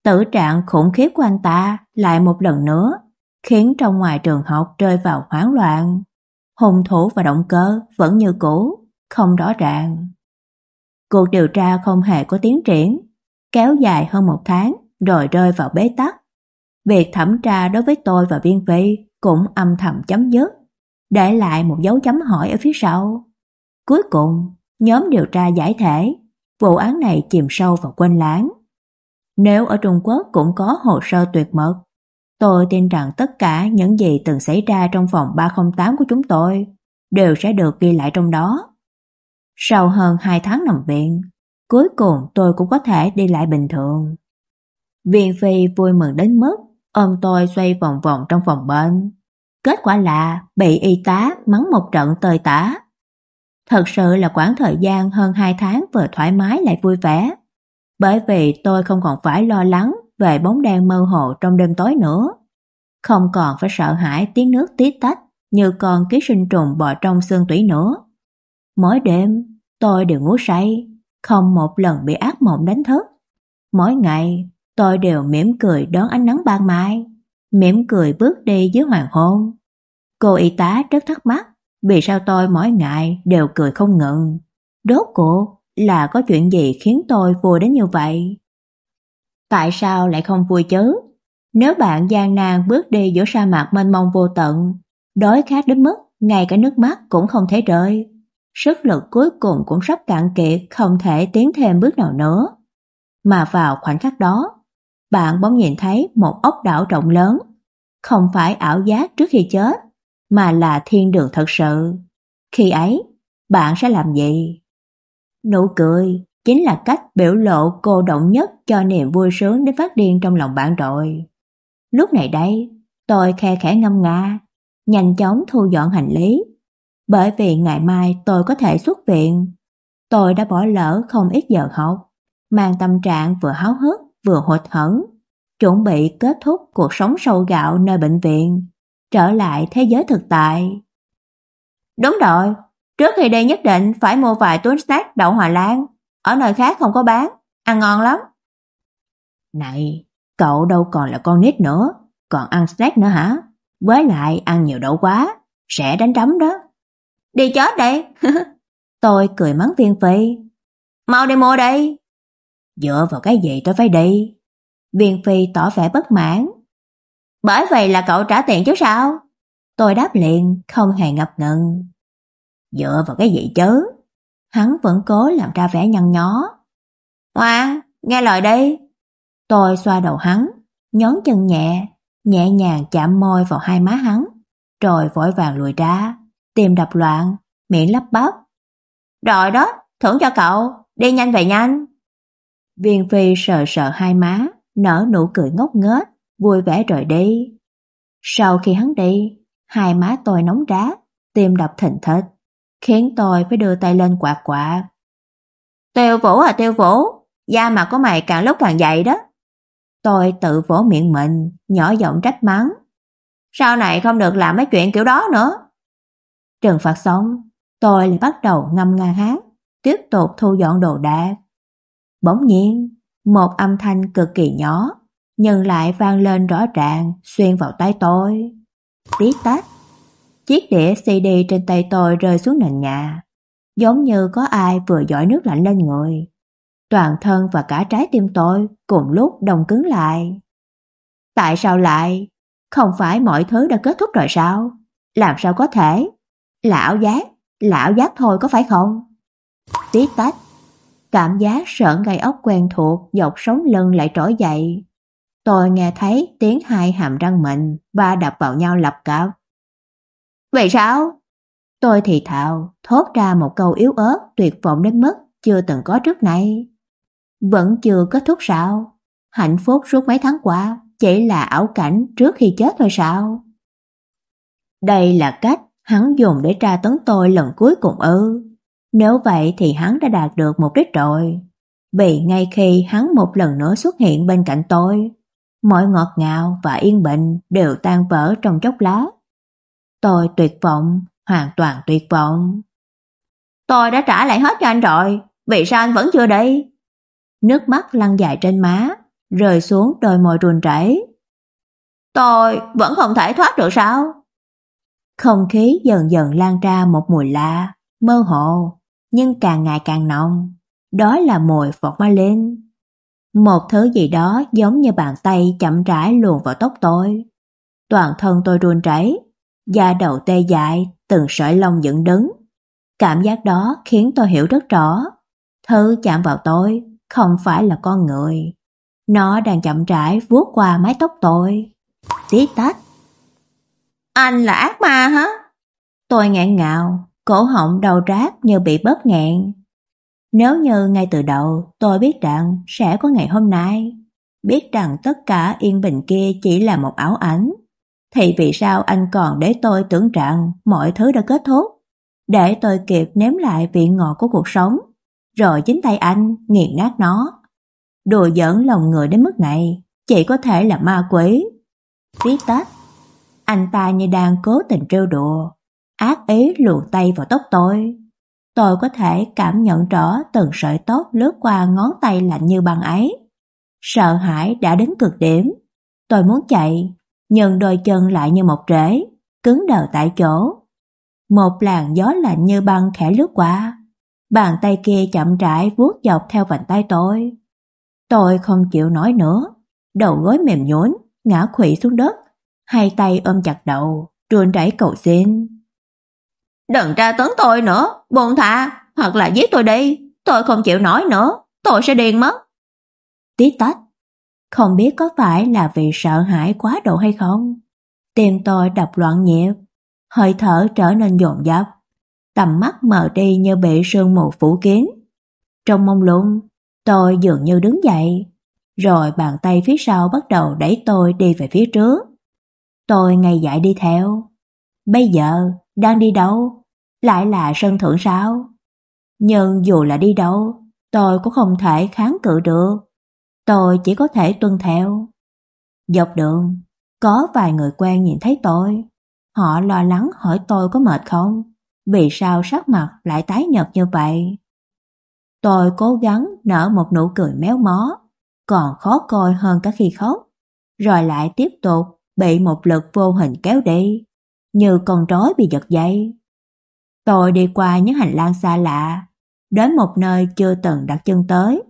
Tử trạng khủng khiếp của anh ta lại một lần nữa khiến trong ngoài trường học rơi vào hoảng loạn. Hung thủ và động cơ vẫn như cũ, không rõ ràng. Cuộc điều tra không hề có tiến triển, kéo dài hơn một tháng rồi rơi vào bế tắc. Việc thẩm tra đối với tôi và Viên Vi cũng âm thầm chấm dứt, để lại một dấu chấm hỏi ở phía sau. Cuối cùng, nhóm điều tra giải thể, vụ án này chìm sâu vào quên lãng. Nếu ở Trung Quốc cũng có hồ sơ tuyệt mật, tôi tin rằng tất cả những gì từng xảy ra trong phòng 308 của chúng tôi đều sẽ được ghi lại trong đó. Sau hơn 2 tháng nằm viện, cuối cùng tôi cũng có thể đi lại bình thường. Viên Phi vui mừng đến mức ôm tôi xoay vòng vòng trong phòng bệnh. Kết quả là bị y tá mắng một trận tơi tả. Thật sự là quãng thời gian hơn 2 tháng vừa thoải mái lại vui vẻ. Bởi vì tôi không còn phải lo lắng về bóng đen mơ hồ trong đêm tối nữa. Không còn phải sợ hãi tiếng nước tí tách như con ký sinh trùng bò trong xương tủy nữa. Mỗi đêm, tôi đều ngủ say, không một lần bị ác mộng đánh thức. Mỗi ngày, tôi đều mỉm cười đón ánh nắng ban mai, mỉm cười bước đi dưới hoàng hôn. Cô y tá rất thắc mắc, vì sao tôi mỗi ngày đều cười không ngừng. Đốt cuộc là có chuyện gì khiến tôi vui đến như vậy? Tại sao lại không vui chứ? Nếu bạn gian nan bước đi giữa sa mạc mênh mông vô tận, đói khát đến mức ngay cả nước mắt cũng không thể rơi, sức lực cuối cùng cũng sắp cạn kiệt không thể tiến thêm bước nào nữa. Mà vào khoảnh khắc đó, bạn bỗng nhìn thấy một ốc đảo rộng lớn, không phải ảo giác trước khi chết, mà là thiên đường thật sự. Khi ấy, bạn sẽ làm gì? Nụ cười chính là cách biểu lộ cô động nhất cho niềm vui sướng đến phát điên trong lòng bạn rồi. Lúc này đây, tôi khe khẽ ngâm nga, nhanh chóng thu dọn hành lý. Bởi vì ngày mai tôi có thể xuất viện. Tôi đã bỏ lỡ không ít giờ học, mang tâm trạng vừa háo hức vừa hụt hẫng, chuẩn bị kết thúc cuộc sống sâu gạo nơi bệnh viện, trở lại thế giới thực tại. Đúng rồi, trước khi đi nhất định phải mua vài túi snack đậu Hòa Lan, ở nơi khác không có bán, ăn ngon lắm. Này, cậu đâu còn là con nít nữa, còn ăn snack nữa hả? Với lại ăn nhiều đậu quá, sẽ đánh đấm đó. Đi chết đi. *laughs* tôi cười mắng viên phi. Mau đi mua đây Dựa vào cái gì tôi phải đi? Viên Phi tỏ vẻ bất mãn. Bởi vậy là cậu trả tiền chứ sao? Tôi đáp liền, không hề ngập ngừng. Dựa vào cái gì chứ? Hắn vẫn cố làm ra vẻ nhăn nhó. Hoa, nghe lời đi. Tôi xoa đầu hắn, nhón chân nhẹ, nhẹ nhàng chạm môi vào hai má hắn, rồi vội vàng lùi ra, tìm đập loạn, miệng lắp bắp. Rồi đó, thưởng cho cậu, đi nhanh về nhanh. Viên Phi sờ sờ hai má, nở nụ cười ngốc nghếch, vui vẻ rời đi. Sau khi hắn đi, hai má tôi nóng rát, tim đập thình thịch, khiến tôi phải đưa tay lên quạt quạt. Tiêu Vũ à Tiêu Vũ, da mặt của mày càng lúc càng dày đó. Tôi tự vỗ miệng mình, nhỏ giọng trách mắng. Sau này không được làm mấy chuyện kiểu đó nữa. Trừng phạt xong, tôi lại bắt đầu ngâm nga hát, tiếp tục thu dọn đồ đạc. Bỗng nhiên, một âm thanh cực kỳ nhỏ, nhưng lại vang lên rõ ràng xuyên vào tay tôi. Tí tách. Chiếc đĩa CD trên tay tôi rơi xuống nền nhà, giống như có ai vừa dõi nước lạnh lên người. Toàn thân và cả trái tim tôi cùng lúc đồng cứng lại. Tại sao lại? Không phải mọi thứ đã kết thúc rồi sao? Làm sao có thể? lão giác, lão giác thôi có phải không? Tí tách. Cảm giác sợ gai ốc quen thuộc dọc sống lưng lại trỗi dậy. Tôi nghe thấy tiếng hai hàm răng mình và đập vào nhau lập cập. Vậy sao? Tôi thì thào, thốt ra một câu yếu ớt tuyệt vọng đến mức chưa từng có trước nay. Vẫn chưa kết thúc sao? Hạnh phúc suốt mấy tháng qua chỉ là ảo cảnh trước khi chết thôi sao? Đây là cách hắn dùng để tra tấn tôi lần cuối cùng ư? Nếu vậy thì hắn đã đạt được mục đích rồi. Vì ngay khi hắn một lần nữa xuất hiện bên cạnh tôi, mọi ngọt ngào và yên bình đều tan vỡ trong chốc lát. Tôi tuyệt vọng, hoàn toàn tuyệt vọng. Tôi đã trả lại hết cho anh rồi, vì sao anh vẫn chưa đi? Nước mắt lăn dài trên má, rơi xuống đôi môi run rẩy. Tôi vẫn không thể thoát được sao? Không khí dần dần lan ra một mùi lạ, mơ hồ, nhưng càng ngày càng nồng. Đó là mùi lên Một thứ gì đó giống như bàn tay chậm rãi luồn vào tóc tôi. Toàn thân tôi run rẩy, da đầu tê dại, từng sợi lông dựng đứng. Cảm giác đó khiến tôi hiểu rất rõ. Thứ chạm vào tôi không phải là con người. Nó đang chậm rãi vuốt qua mái tóc tôi. Tí tách. Anh là ác ma hả? Tôi ngạn ngào, cổ họng đầu rát như bị bóp nghẹn. Nếu như ngay từ đầu tôi biết rằng sẽ có ngày hôm nay, biết rằng tất cả yên bình kia chỉ là một ảo ảnh, thì vì sao anh còn để tôi tưởng rằng mọi thứ đã kết thúc, để tôi kịp nếm lại vị ngọt của cuộc sống, rồi chính tay anh nghiền nát nó. Đùa giỡn lòng người đến mức này, chỉ có thể là ma quỷ. Viết tách, anh ta như đang cố tình trêu đùa, ác ý luồn tay vào tóc tôi. Tôi có thể cảm nhận rõ từng sợi tóc lướt qua ngón tay lạnh như băng ấy. Sợ hãi đã đến cực điểm. Tôi muốn chạy, nhưng đôi chân lại như một rễ, cứng đờ tại chỗ. Một làn gió lạnh như băng khẽ lướt qua. Bàn tay kia chậm rãi vuốt dọc theo vành tay tôi. Tôi không chịu nổi nữa, đầu gối mềm nhũn, ngã khuỵu xuống đất, hai tay ôm chặt đầu, run rẩy cầu xin. Đừng tra tấn tôi nữa, buông thả, hoặc là giết tôi đi, tôi không chịu nói nữa, tôi sẽ điên mất. Tí tách, không biết có phải là vì sợ hãi quá độ hay không? Tim tôi đập loạn nhịp, hơi thở trở nên dồn dập, tầm mắt mờ đi như bị sương mù phủ kín. Trong mông lung, tôi dường như đứng dậy, rồi bàn tay phía sau bắt đầu đẩy tôi đi về phía trước. Tôi ngay dại đi theo. Bây giờ, đang đi đâu? Lại là sân thượng sao? Nhưng dù là đi đâu, tôi cũng không thể kháng cự được. Tôi chỉ có thể tuân theo. Dọc đường, có vài người quen nhìn thấy tôi. Họ lo lắng hỏi tôi có mệt không? Vì sao sắc mặt lại tái nhợt như vậy? Tôi cố gắng nở một nụ cười méo mó, còn khó coi hơn cả khi khóc, rồi lại tiếp tục bị một lực vô hình kéo đi, như con rối bị giật dây. Tôi đi qua những hành lang xa lạ, đến một nơi chưa từng đặt chân tới,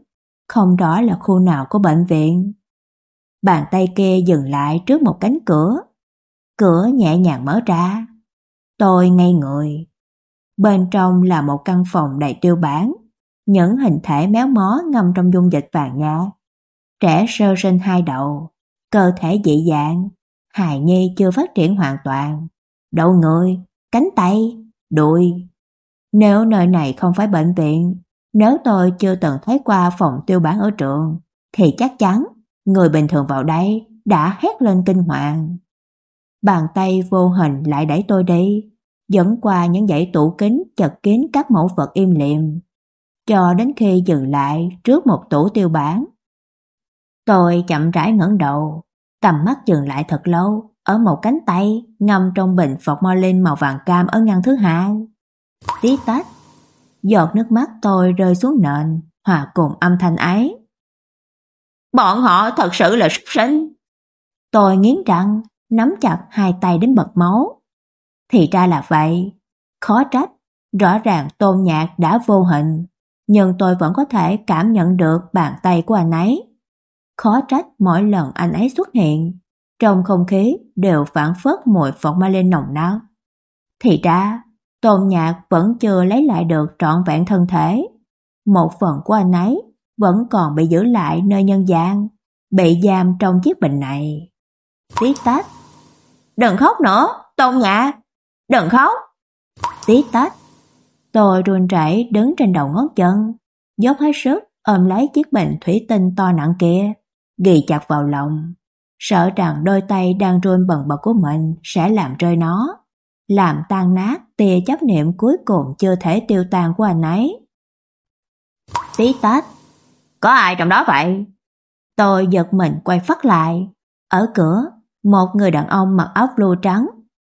không rõ là khu nào của bệnh viện. Bàn tay kia dừng lại trước một cánh cửa. Cửa nhẹ nhàng mở ra. Tôi ngây người. Bên trong là một căn phòng đầy tiêu bản, những hình thể méo mó ngâm trong dung dịch vàng nhạt. Trẻ sơ sinh hai đầu, cơ thể dị dạng, hài nhi chưa phát triển hoàn toàn, đầu người, cánh tay, Đuôi. Nếu nơi này không phải bệnh viện, nếu tôi chưa từng thấy qua phòng tiêu bản ở trường, thì chắc chắn người bình thường vào đây đã hét lên kinh hoàng. Bàn tay vô hình lại đẩy tôi đi, dẫn qua những dãy tủ kính chật kín các mẫu vật im lìm, cho đến khi dừng lại trước một tủ tiêu bản. Tôi chậm rãi ngẩng đầu, tầm mắt dừng lại thật lâu ở một cánh tay ngâm trong bình formalin màu vàng cam ở ngăn thứ hai. Tí tách, giọt nước mắt tôi rơi xuống nền, hòa cùng âm thanh ấy. Bọn họ thật sự là súc sinh. Tôi nghiến răng, nắm chặt hai tay đến bật máu. Thì ra là vậy, khó trách, rõ ràng tôn nhạc đã vô hình, nhưng tôi vẫn có thể cảm nhận được bàn tay của anh ấy. Khó trách mỗi lần anh ấy xuất hiện, trong không khí đều phản phất mùi lên nồng nặc. Thì ra, Tôn Nhạc vẫn chưa lấy lại được trọn vẹn thân thể. một phần của anh ấy vẫn còn bị giữ lại nơi nhân gian, bị giam trong chiếc bình này. Tí tách. Đừng khóc nữa, Tôn nhạc Đừng khóc. Tí tách. Tôi run rẩy đứng trên đầu ngón chân, dốc hết sức ôm lấy chiếc bình thủy tinh to nặng kia, ghi chặt vào lòng, sợ rằng đôi tay đang run bần bật của mình sẽ làm rơi nó, làm tan nát tia chấp niệm cuối cùng chưa thể tiêu tan của anh ấy. Tí tách, có ai trong đó vậy? Tôi giật mình quay phát lại, ở cửa, một người đàn ông mặc áo blue trắng,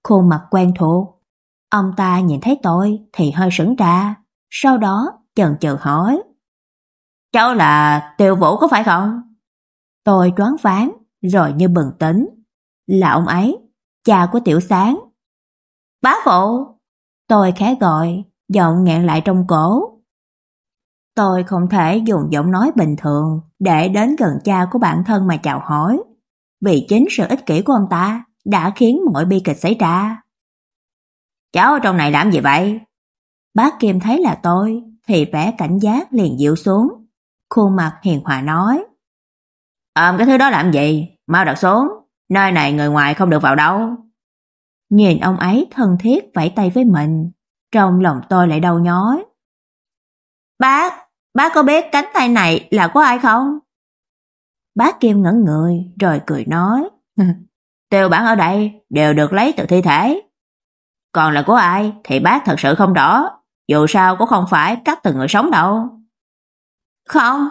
khuôn mặt quen thuộc. Ông ta nhìn thấy tôi thì hơi sững ra, sau đó chần chừ hỏi: Cháu là Tiêu Vũ có phải không? Tôi đoán phán, rồi như bừng tỉnh. Là ông ấy, cha của Tiểu Sáng. Bá phụ! Tôi khẽ gọi, giọng nghẹn lại trong cổ. Tôi không thể dùng giọng nói bình thường để đến gần cha của bản thân mà chào hỏi, vì chính sự ích kỷ của ông ta đã khiến mọi bi kịch xảy ra. Cháu ở trong này làm gì vậy? Bác Kim thấy là tôi thì vẻ cảnh giác liền dịu xuống. Khuôn mặt hiền hòa nói. Ôm cái thứ đó làm gì? Mau đặt xuống. Nơi này người ngoài không được vào đâu. Nhìn ông ấy thân thiết vẫy tay với mình. Trong lòng tôi lại đau nhói. Bác, bác có biết cánh tay này là của ai không? Bác Kim ngẩn người rồi cười nói. *laughs* Tiêu bản ở đây đều được lấy từ thi thể. Còn là của ai thì bác thật sự không rõ. Dù sao cũng không phải cắt từ người sống đâu. Không,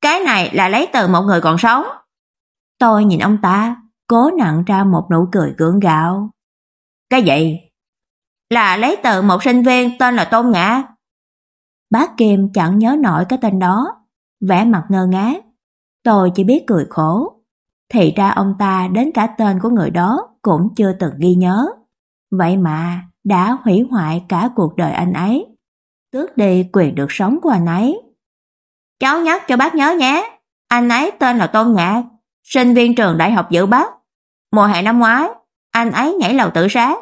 cái này là lấy từ một người còn sống. Tôi nhìn ông ta, cố nặng ra một nụ cười gượng gạo. Cái gì? Là lấy từ một sinh viên tên là Tôn Ngã. Bác Kim chẳng nhớ nổi cái tên đó, vẻ mặt ngơ ngác. Tôi chỉ biết cười khổ. Thì ra ông ta đến cả tên của người đó cũng chưa từng ghi nhớ. Vậy mà đã hủy hoại cả cuộc đời anh ấy. Tước đi quyền được sống của anh ấy. Cháu nhắc cho bác nhớ nhé. Anh ấy tên là Tôn Ngạc, sinh viên trường đại học Dự bác Mùa hè năm ngoái, anh ấy nhảy lầu tự sát,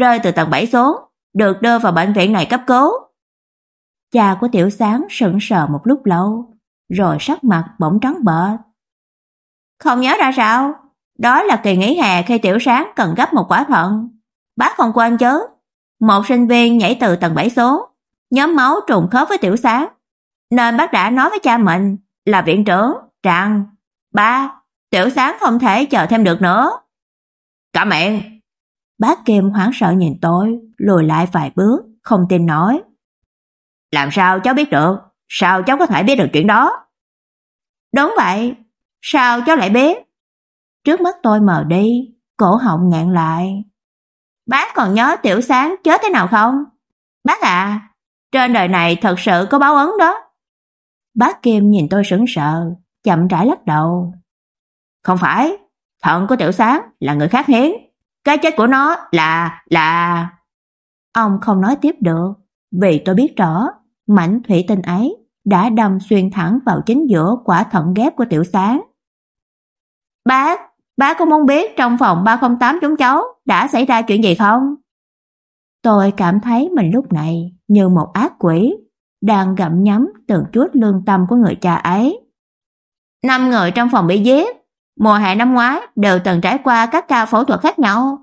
rơi từ tầng 7 xuống, được đưa vào bệnh viện này cấp cứu. Cha của Tiểu Sáng sững sờ một lúc lâu, rồi sắc mặt bỗng trắng bệch. Không nhớ ra sao? Đó là kỳ nghỉ hè khi Tiểu Sáng cần gấp một quả thận. Bác không quên chứ? Một sinh viên nhảy từ tầng 7 xuống, nhóm máu trùng khớp với Tiểu Sáng, nên bác đã nói với cha mình là viện trưởng rằng ba, tiểu sáng không thể chờ thêm được nữa. Cả miệng. Bác Kim hoảng sợ nhìn tôi, lùi lại vài bước, không tin nói. Làm sao cháu biết được? Sao cháu có thể biết được chuyện đó? Đúng vậy, sao cháu lại biết? Trước mắt tôi mờ đi, cổ họng ngạn lại. Bác còn nhớ tiểu sáng chết thế nào không? Bác à, trên đời này thật sự có báo ứng đó. Bác Kim nhìn tôi sững sờ, chậm rãi lắc đầu. Không phải, thận của Tiểu Sáng là người khác hiến. Cái chết của nó là là Ông không nói tiếp được, vì tôi biết rõ, mảnh thủy tinh ấy đã đâm xuyên thẳng vào chính giữa quả thận ghép của Tiểu Sáng. Bác, bác có muốn biết trong phòng 308 chúng cháu đã xảy ra chuyện gì không? Tôi cảm thấy mình lúc này như một ác quỷ đang gặm nhấm từng chút lương tâm của người cha ấy. Năm người trong phòng bị giết, mùa hè năm ngoái đều từng trải qua các ca phẫu thuật khác nhau.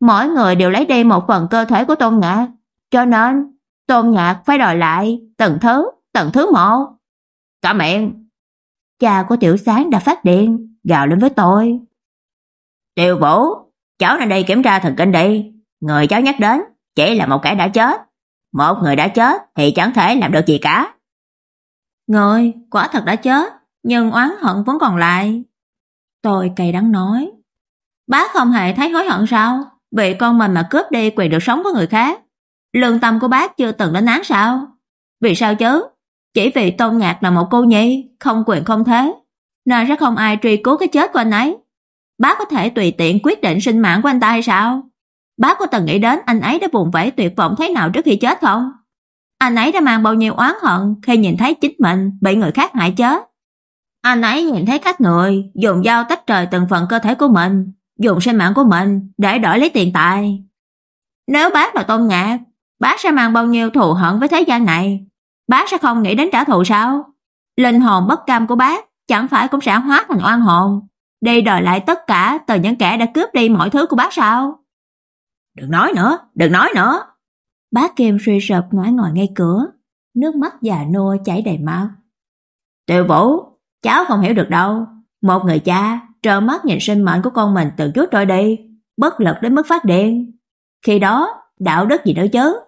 Mỗi người đều lấy đi một phần cơ thể của Tôn Ngạc, cho nên Tôn Nhạc phải đòi lại từng thứ, từng thứ một. Cả miệng. Cha của Tiểu Sáng đã phát điện, gào lên với tôi. Tiêu Vũ, cháu nên đi kiểm tra thần kinh đi. Người cháu nhắc đến chỉ là một kẻ đã chết. Một người đã chết thì chẳng thể làm được gì cả. Người quả thật đã chết, nhưng oán hận vẫn còn lại. Tôi cay đắng nói. Bác không hề thấy hối hận sao? Vì con mình mà cướp đi quyền được sống của người khác. Lương tâm của bác chưa từng đến án sao? Vì sao chứ? Chỉ vì Tôn Nhạc là một cô nhi, không quyền không thế, nên sẽ không ai truy cứu cái chết của anh ấy. Bác có thể tùy tiện quyết định sinh mạng của anh ta hay sao? Bác có từng nghĩ đến anh ấy đã buồn vẫy tuyệt vọng thế nào trước khi chết không? Anh ấy đã mang bao nhiêu oán hận khi nhìn thấy chính mình bị người khác hại chết. Anh ấy nhìn thấy các người dùng dao tách trời từng phần cơ thể của mình, dùng sinh mạng của mình để đổi lấy tiền tài. Nếu bác là tôn nhạc, bác sẽ mang bao nhiêu thù hận với thế gian này. Bác sẽ không nghĩ đến trả thù sao? Linh hồn bất cam của bác chẳng phải cũng sẽ hóa thành oan hồn, đi đòi lại tất cả từ những kẻ đã cướp đi mọi thứ của bác sao? Đừng nói nữa, đừng nói nữa. Bác Kim suy sụp ngoái ngồi ngay cửa, nước mắt già nua chảy đầy máu. Tiểu Vũ, cháu không hiểu được đâu. Một người cha trơ mắt nhìn sinh mệnh của con mình từ chút trôi đi, bất lực đến mức phát điên. Khi đó, đạo đức gì nữa chứ?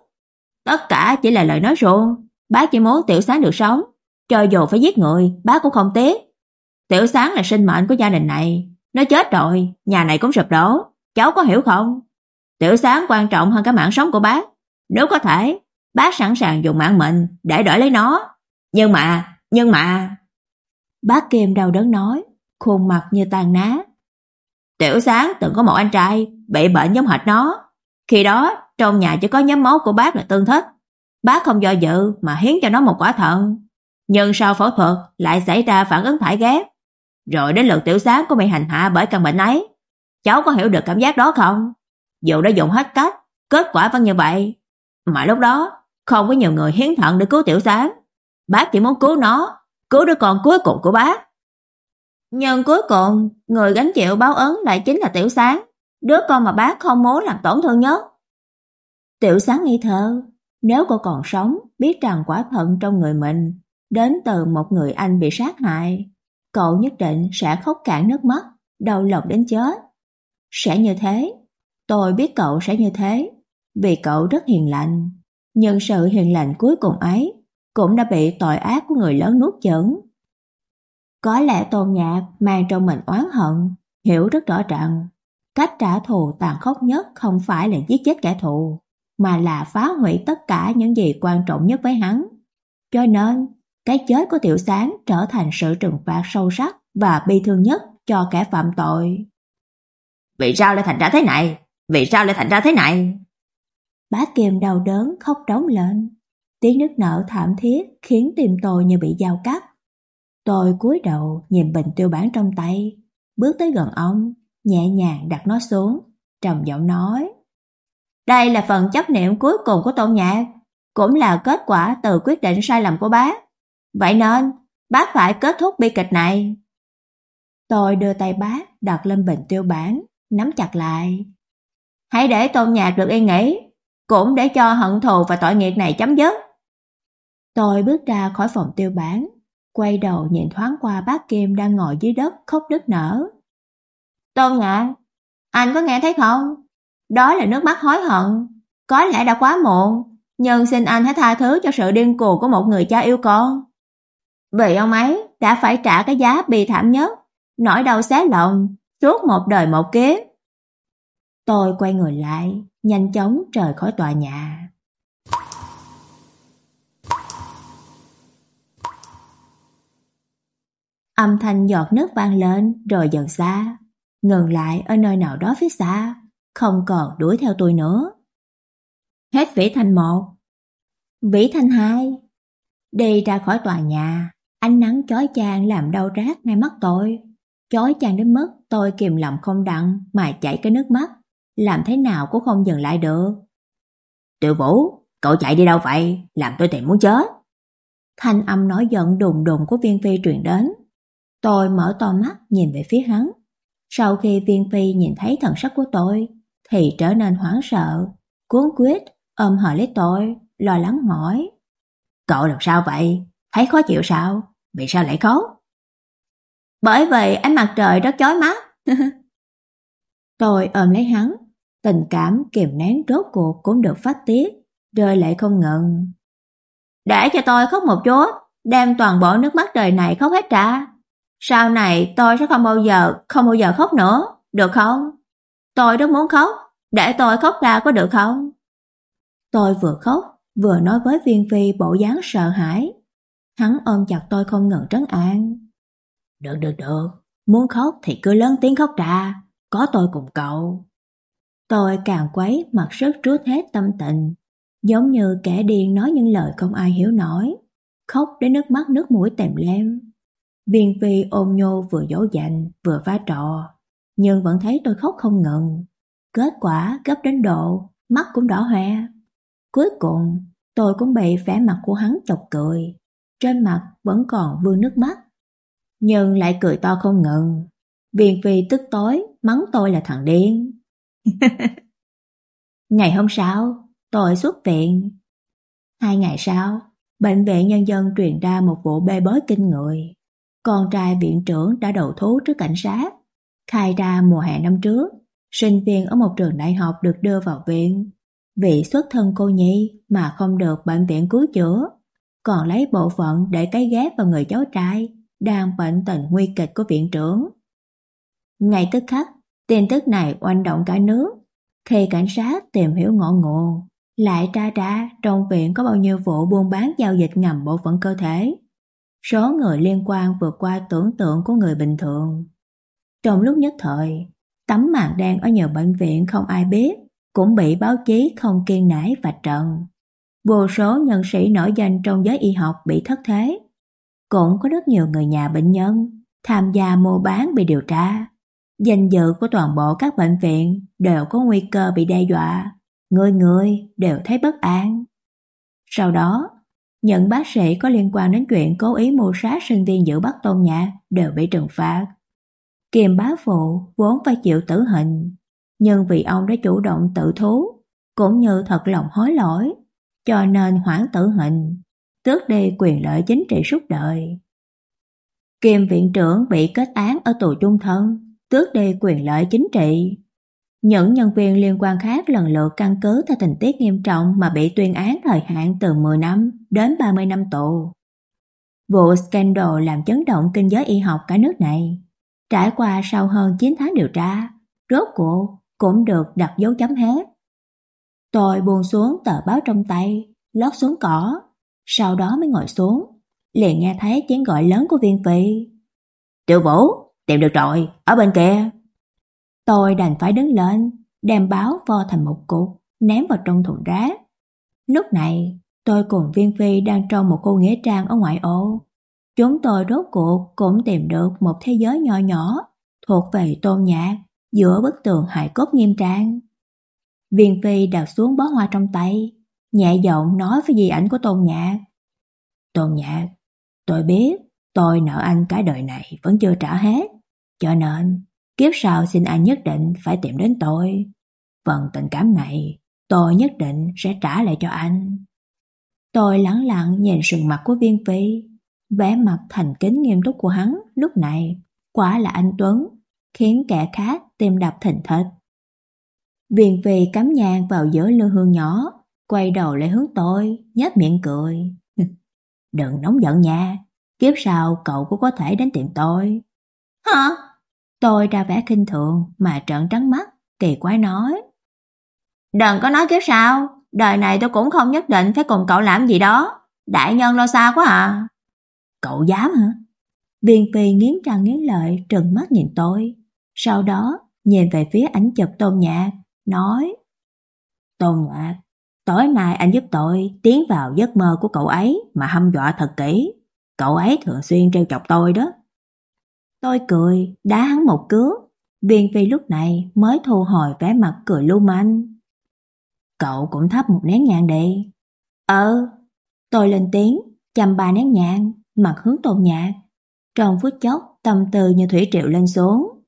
Tất cả chỉ là lời nói suông, bác chỉ muốn Tiểu Sáng được sống, cho dù phải giết người, bác cũng không tiếc. Tiểu Sáng là sinh mệnh của gia đình này, nó chết rồi, nhà này cũng sụp đổ, cháu có hiểu không? Tiểu Sáng quan trọng hơn cả mạng sống của bác. Nếu có thể, bác sẵn sàng dùng mạng mình để đổi lấy nó. Nhưng mà, nhưng mà... Bác Kim đau đớn nói, khuôn mặt như tàn nát. Tiểu Sáng từng có một anh trai bị bệnh giống hệt nó. Khi đó, trong nhà chỉ có nhóm máu của bác là tương thích. Bác không do dự mà hiến cho nó một quả thận. Nhưng sau phẫu thuật lại xảy ra phản ứng thải ghép Rồi đến lượt Tiểu Sáng cũng bị hành hạ bởi căn bệnh ấy. Cháu có hiểu được cảm giác đó không? Dù đã dùng hết cách, kết quả vẫn như vậy. Mà lúc đó, không có nhiều người hiến thận để cứu Tiểu Sáng. Bác chỉ muốn cứu nó, cứu đứa con cuối cùng của bác. Nhưng cuối cùng, người gánh chịu báo ấn lại chính là Tiểu Sáng, đứa con mà bác không muốn làm tổn thương nhất. Tiểu Sáng nghi thơ, nếu cô còn sống, biết rằng quả thận trong người mình đến từ một người anh bị sát hại, cậu nhất định sẽ khóc cạn nước mắt, đau lòng đến chết. Sẽ như thế, tôi biết cậu sẽ như thế, vì cậu rất hiền lành. Nhưng sự hiền lành cuối cùng ấy cũng đã bị tội ác của người lớn nuốt chửng. Có lẽ Tôn Nhạc mang trong mình oán hận, hiểu rất rõ rằng cách trả thù tàn khốc nhất không phải là giết chết kẻ thù, mà là phá hủy tất cả những gì quan trọng nhất với hắn. Cho nên, cái chết của Tiểu Sáng trở thành sự trừng phạt sâu sắc và bi thương nhất cho kẻ phạm tội. Vì sao lại thành ra thế này? Vì sao lại thành ra thế này? Bác Kim đau đớn khóc trống lên. Tiếng nước nở thảm thiết khiến tim tôi như bị dao cắt. Tôi cúi đầu nhìn bình tiêu bản trong tay, bước tới gần ông, nhẹ nhàng đặt nó xuống, trầm giọng nói. Đây là phần chấp niệm cuối cùng của tôn nhạc, cũng là kết quả từ quyết định sai lầm của bác. Vậy nên, bác phải kết thúc bi kịch này. Tôi đưa tay bác đặt lên bình tiêu bản, nắm chặt lại. Hãy để tôn nhạc được yên nghỉ, cũng để cho hận thù và tội nghiệp này chấm dứt. Tôi bước ra khỏi phòng tiêu bán, quay đầu nhìn thoáng qua bác Kim đang ngồi dưới đất khóc đứt nở. Tôn Ngạn, anh có nghe thấy không? Đó là nước mắt hối hận, có lẽ đã quá muộn, nhưng xin anh hãy tha thứ cho sự điên cuồng của một người cha yêu con. Vì ông ấy đã phải trả cái giá bi thảm nhất, nỗi đau xé lòng, suốt một đời một kiếp. Tôi quay người lại, nhanh chóng rời khỏi tòa nhà. Âm thanh giọt nước vang lên rồi dần xa, ngừng lại ở nơi nào đó phía xa, không còn đuổi theo tôi nữa. Hết vĩ thanh một, vĩ thanh hai, đi ra khỏi tòa nhà, ánh nắng chói chang làm đau rát ngay mắt tôi, chói chang đến mức tôi kìm lòng không đặng mà chảy cái nước mắt, làm thế nào cũng không dừng lại được. Tiểu Vũ, cậu chạy đi đâu vậy? Làm tôi tìm muốn chết. Thanh âm nói giận đùng đùng của Viên Phi truyền đến. Tôi mở to mắt nhìn về phía hắn. Sau khi Viên Phi nhìn thấy thần sắc của tôi, thì trở nên hoảng sợ, cuốn quyết, ôm hỏi lấy tôi, lo lắng hỏi. Cậu làm sao vậy? Thấy khó chịu sao? Vì sao lại khóc? Bởi vì ánh mặt trời rất chói mắt. *laughs* tôi ôm lấy hắn, tình cảm kiềm nén rốt cuộc cũng được phát tiết, rơi lại không ngừng. Để cho tôi khóc một chút, đem toàn bộ nước mắt đời này khóc hết ra. Sau này tôi sẽ không bao giờ, không bao giờ khóc nữa, được không? Tôi rất muốn khóc, để tôi khóc ra có được không? Tôi vừa khóc, vừa nói với Viên Phi bộ dáng sợ hãi. Hắn ôm chặt tôi không ngừng trấn an. Được được được, muốn khóc thì cứ lớn tiếng khóc ra, có tôi cùng cậu. Tôi càng quấy mặt sức trút hết tâm tình, giống như kẻ điên nói những lời không ai hiểu nổi, khóc đến nước mắt nước mũi tèm lem. Viên Phi ôm nhô vừa dỗ dành vừa phá trò, nhưng vẫn thấy tôi khóc không ngừng. Kết quả gấp đến độ, mắt cũng đỏ hoe. Cuối cùng, tôi cũng bị vẻ mặt của hắn chọc cười, trên mặt vẫn còn vương nước mắt, nhưng lại cười to không ngừng. Viên Phi tức tối mắng tôi là thằng điên. *laughs* ngày hôm sau, tôi xuất viện. Hai ngày sau, bệnh viện nhân dân truyền ra một vụ bê bối kinh người. Con trai viện trưởng đã đầu thú trước cảnh sát, khai ra mùa hè năm trước, sinh viên ở một trường đại học được đưa vào viện. Vì xuất thân cô nhi mà không được bệnh viện cứu chữa, còn lấy bộ phận để cái ghép vào người cháu trai đang bệnh tình nguy kịch của viện trưởng. Ngay tức khắc, tin tức này oanh động cả nước. Khi cảnh sát tìm hiểu ngọn nguồn, lại tra ra trong viện có bao nhiêu vụ buôn bán giao dịch ngầm bộ phận cơ thể. Số người liên quan vượt qua tưởng tượng của người bình thường. Trong lúc nhất thời, tấm màn đen ở nhiều bệnh viện không ai biết, cũng bị báo chí không kiên nãi và trần. Vô số nhân sĩ nổi danh trong giới y học bị thất thế. Cũng có rất nhiều người nhà bệnh nhân tham gia mua bán bị điều tra. Danh dự của toàn bộ các bệnh viện đều có nguy cơ bị đe dọa. Người người đều thấy bất an. Sau đó, những bác sĩ có liên quan đến chuyện cố ý mưu sát sinh viên giữ bắt tôn nhã đều bị trừng phạt. Kiềm bá phụ vốn phải chịu tử hình, nhưng vì ông đã chủ động tự thú, cũng như thật lòng hối lỗi, cho nên hoãn tử hình, tước đi quyền lợi chính trị suốt đời. Kiềm viện trưởng bị kết án ở tù trung thân, tước đi quyền lợi chính trị. Những nhân viên liên quan khác lần lượt căn cứ theo tình tiết nghiêm trọng mà bị tuyên án thời hạn từ 10 năm đến 30 năm tù. Vụ scandal làm chấn động kinh giới y học cả nước này. Trải qua sau hơn 9 tháng điều tra, rốt cuộc cũng được đặt dấu chấm hết. Tôi buông xuống tờ báo trong tay, lót xuống cỏ, sau đó mới ngồi xuống, liền nghe thấy tiếng gọi lớn của viên phi. Tiểu vũ, tìm được rồi, ở bên kia. Tôi đành phải đứng lên, đem báo vo thành một cục, ném vào trong thùng rác. Lúc này, tôi cùng viên phi đang trong một cô nghĩa trang ở ngoại ô. Chúng tôi rốt cuộc cũng tìm được một thế giới nhỏ nhỏ thuộc về tôn nhạc giữa bức tường hài cốt nghiêm trang. Viên Phi đặt xuống bó hoa trong tay, nhẹ giọng nói với di ảnh của Tôn Nhạc. Tôn Nhạc, tôi biết tôi nợ anh cái đời này vẫn chưa trả hết, cho nên kiếp sau xin anh nhất định phải tìm đến tôi. Phần tình cảm này tôi nhất định sẽ trả lại cho anh. Tôi lắng lặng nhìn sườn mặt của Viên Phi, vẻ mặt thành kính nghiêm túc của hắn lúc này quả là anh Tuấn, khiến kẻ khác tim đập thình thịch. Viên Phi cắm nhang vào giữa lư hương nhỏ, quay đầu lại hướng tôi, nhếch miệng cười. *laughs* Đừng nóng giận nha, kiếp sau cậu cũng có thể đến tìm tôi. Hả? Tôi ra vẻ kinh thường mà trợn trắng mắt, kỳ quái nói. Đừng có nói kiếp sao đời này tôi cũng không nhất định phải cùng cậu làm gì đó. Đại nhân lo xa quá à. Cậu dám hả? Viên Phi nghiến răng nghiến lợi trừng mắt nhìn tôi. Sau đó nhìn về phía ảnh chụp tôn nhạc, nói Tôn nhạc, tối nay anh giúp tôi tiến vào giấc mơ của cậu ấy mà hâm dọa thật kỹ. Cậu ấy thường xuyên trêu chọc tôi đó. Tôi cười, đá hắn một cước. Viên Phi lúc này mới thu hồi vẻ mặt cười lưu manh. Cậu cũng thắp một nén nhang đi. Ờ, tôi lên tiếng, chăm ba nén nhang, mặt hướng tôn nhạc. Trong phút chốc, tâm tư như thủy triệu lên xuống.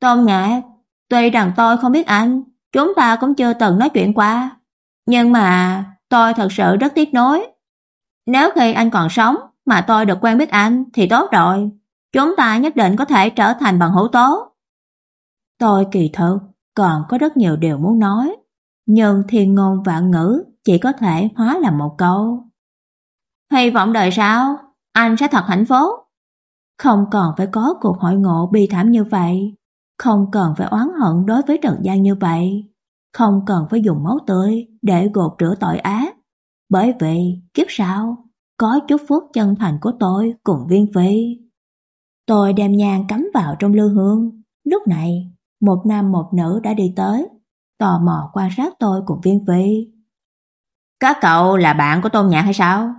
Tôn nhạc, Tuy rằng tôi không biết anh, chúng ta cũng chưa từng nói chuyện qua, nhưng mà tôi thật sự rất tiếc nối. Nếu khi anh còn sống mà tôi được quen biết anh thì tốt rồi, chúng ta nhất định có thể trở thành bằng hữu tốt. Tôi kỳ thực còn có rất nhiều điều muốn nói, nhưng thiên ngôn vạn ngữ chỉ có thể hóa làm một câu. Hy vọng đời sau anh sẽ thật hạnh phúc. Không còn phải có cuộc hội ngộ bi thảm như vậy. Không cần phải oán hận đối với Trần Giang như vậy. Không cần phải dùng máu tươi để gột rửa tội ác. Bởi vì, kiếp sau, có chút phúc chân thành của tôi cùng viên phi. Tôi đem nhang cắm vào trong lư hương. Lúc này, một nam một nữ đã đi tới, tò mò quan sát tôi cùng viên phi. Các cậu là bạn của Tôn Nhạc hay sao?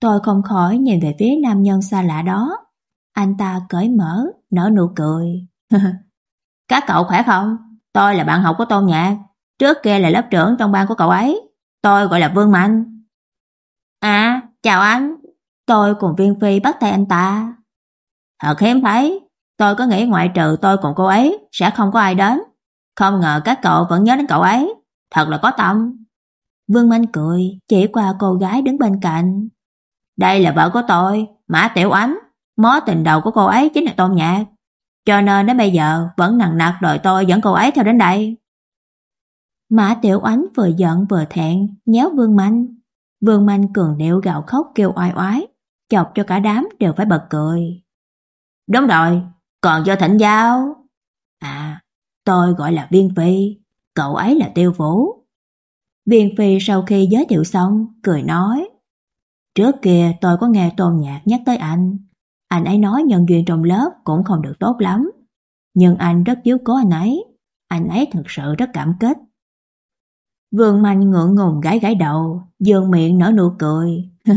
Tôi không khỏi nhìn về phía nam nhân xa lạ đó. Anh ta cởi mở, nở nụ cười. *laughs* Các cậu khỏe không? Tôi là bạn học của Tôn Nhạc, trước kia là lớp trưởng trong ban của cậu ấy. Tôi gọi là Vương Mạnh, À, chào anh. Tôi cùng Viên Phi bắt tay anh ta. Thật hiếm thấy, tôi có nghĩ ngoại trừ tôi cùng cô ấy sẽ không có ai đến. Không ngờ các cậu vẫn nhớ đến cậu ấy, thật là có tâm. Vương Minh cười, chỉ qua cô gái đứng bên cạnh. Đây là vợ của tôi, Mã Tiểu Ánh, mối tình đầu của cô ấy chính là Tôn Nhạc. Cho nên đến bây giờ vẫn nặng nặc đòi tôi dẫn cô ấy theo đến đây. Mã Tiểu Ánh vừa giận vừa thẹn, nhéo Vương Minh. Vương Minh cường điệu gào khóc kêu oai oái, chọc cho cả đám đều phải bật cười. Đúng rồi, còn do thỉnh giao. À, tôi gọi là Viên Phi, cậu ấy là Tiêu Vũ. Viên Phi sau khi giới thiệu xong, cười nói. Trước kia tôi có nghe Tôn Nhạc nhắc tới anh. Anh ấy nói nhân duyên trong lớp cũng không được tốt lắm. Nhưng anh rất chiếu cố anh ấy. Anh ấy thực sự rất cảm kích. Vương Mạnh ngượng ngùng gãi gãi đầu, dương miệng nở nụ cười. *laughs*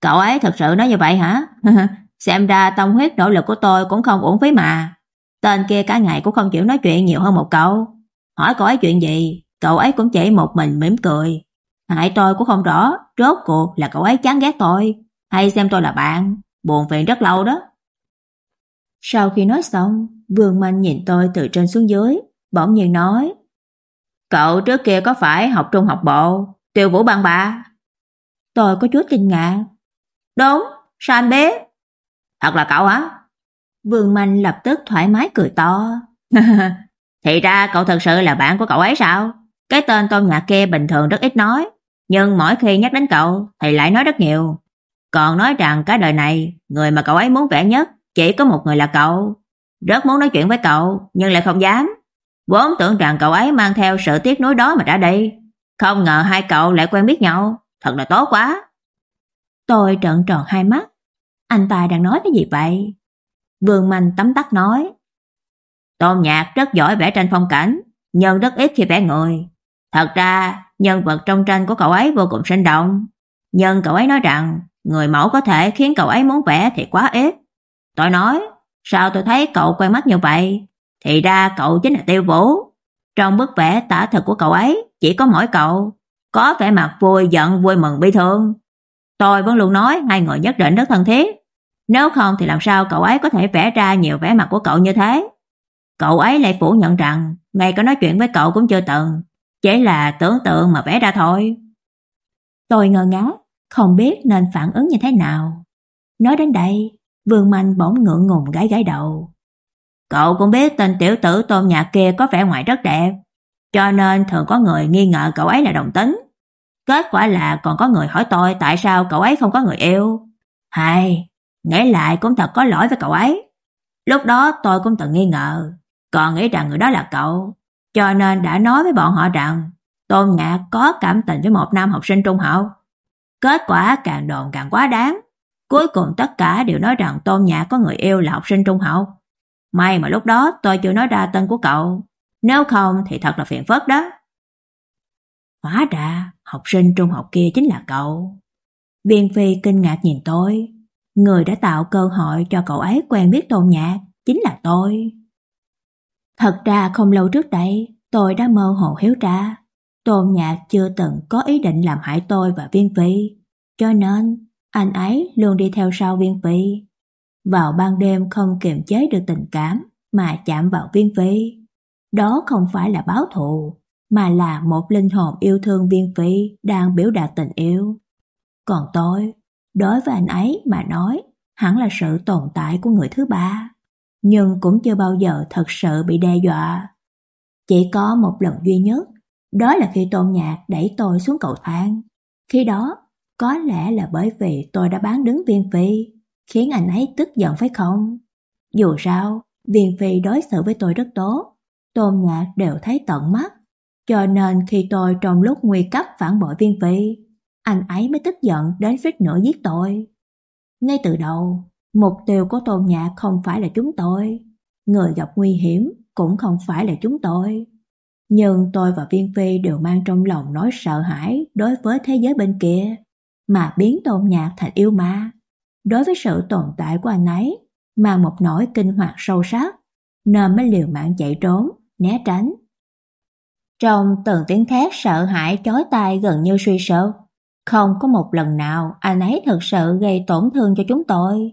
Cậu ấy thật sự nói như vậy hả? *laughs* Xem ra tâm huyết nỗ lực của tôi cũng không uổng phí mà. Tên kia cả ngày cũng không chịu nói chuyện nhiều hơn một câu. Hỏi cậu ấy chuyện gì, cậu ấy cũng chỉ một mình mỉm cười. Hại tôi cũng không rõ, rốt cuộc là cậu ấy chán ghét tôi, hay xem tôi là bạn, buồn phiền rất lâu đó. Sau khi nói xong, Vương Manh nhìn tôi từ trên xuống dưới, bỗng nhiên nói: "Cậu trước kia có phải học trung học bộ, Tiêu Vũ bằng bà?" Tôi có chút kinh ngạc. "Đúng, sao anh biết?" "Thật là cậu hả?" Vương Mạnh lập tức thoải mái cười to. *laughs* "Thì ra cậu thật sự là bạn của cậu ấy sao?" Cái tên Tôn Nhạc kia bình thường rất ít nói, nhưng mỗi khi nhắc đến cậu thì lại nói rất nhiều. Còn nói rằng cái đời này, người mà cậu ấy muốn vẽ nhất chỉ có một người là cậu. Rất muốn nói chuyện với cậu, nhưng lại không dám. Vốn tưởng rằng cậu ấy mang theo sự tiếc nuối đó mà đã đi. Không ngờ hai cậu lại quen biết nhau, thật là tốt quá. Tôi trợn tròn hai mắt. Anh ta đang nói cái gì vậy? Vương Mạnh tấm tắc nói. Tôn Nhạc rất giỏi vẽ tranh phong cảnh, nhưng rất ít khi vẽ người. Thật ra, nhân vật trong tranh của cậu ấy vô cùng sinh động. Nhưng cậu ấy nói rằng, người mẫu có thể khiến cậu ấy muốn vẽ thì quá ít. Tôi nói, sao tôi thấy cậu quen mắt như vậy? Thì ra cậu chính là Tiêu Vũ. Trong bức vẽ tả thực của cậu ấy, chỉ có mỗi cậu. Có vẻ mặt vui giận, vui mừng, bi thương. Tôi vẫn luôn nói hai người nhất định rất thân thiết. Nếu không thì làm sao cậu ấy có thể vẽ ra nhiều vẻ mặt của cậu như thế? Cậu ấy lại phủ nhận rằng ngay cả nói chuyện với cậu cũng chưa từng, chỉ là tưởng tượng mà vẽ ra thôi. Tôi ngơ ngác, không biết nên phản ứng như thế nào. Nói đến đây, Vương Mạnh bỗng ngượng ngùng gãi gãi đầu. Cậu cũng biết tên tiểu tử tôn nhà kia có vẻ ngoài rất đẹp, cho nên thường có người nghi ngờ cậu ấy là đồng tính. Kết quả là còn có người hỏi tôi tại sao cậu ấy không có người yêu. Hay, nghĩ lại cũng thật có lỗi với cậu ấy. Lúc đó tôi cũng từng nghi ngờ, còn nghĩ rằng người đó là cậu, cho nên đã nói với bọn họ rằng Tôn Nhạc có cảm tình với một nam học sinh trung học. Kết quả càng đồn càng quá đáng. Cuối cùng tất cả đều nói rằng Tôn Nhạc có người yêu là học sinh trung học. May mà lúc đó tôi chưa nói ra tên của cậu, nếu không thì thật là phiền phức đó. Hóa ra, học sinh trung học kia chính là cậu. Viên Phi kinh ngạc nhìn tôi, người đã tạo cơ hội cho cậu ấy quen biết Tôn Nhạc chính là tôi. Thật ra không lâu trước đây, tôi đã mơ hồ hiếu ra. Tôn Nhạc chưa từng có ý định làm hại tôi và Viên Phi, cho nên anh ấy luôn đi theo sau Viên Phi. Vào ban đêm không kiềm chế được tình cảm mà chạm vào Viên Phi. Đó không phải là báo thù, mà là một linh hồn yêu thương Viên Phi đang biểu đạt tình yêu. Còn tôi, đối với anh ấy mà nói, hẳn là sự tồn tại của người thứ ba nhưng cũng chưa bao giờ thật sự bị đe dọa. Chỉ có một lần duy nhất, đó là khi Tôn Nhạc đẩy tôi xuống cầu thang. Khi đó, có lẽ là bởi vì tôi đã bán đứng Viên Phi, khiến anh ấy tức giận phải không? Dù sao, Viên Phi đối xử với tôi rất tốt, Tôn Nhạc đều thấy tận mắt. Cho nên khi tôi trong lúc nguy cấp phản bội Viên Phi, anh ấy mới tức giận đến suýt nữa giết tôi. Ngay từ đầu, Mục tiêu của Tôn Nhạc không phải là chúng tôi, người gặp nguy hiểm cũng không phải là chúng tôi. Nhưng tôi và Viên Phi đều mang trong lòng nỗi sợ hãi đối với thế giới bên kia, mà biến Tôn Nhạc thành yêu ma. Đối với sự tồn tại của anh ấy, mang một nỗi kinh hoàng sâu sắc, nên mới liều mạng chạy trốn, né tránh. Trong từng tiếng thét sợ hãi chói tai gần như suy sụp, Không có một lần nào anh ấy thực sự gây tổn thương cho chúng tôi.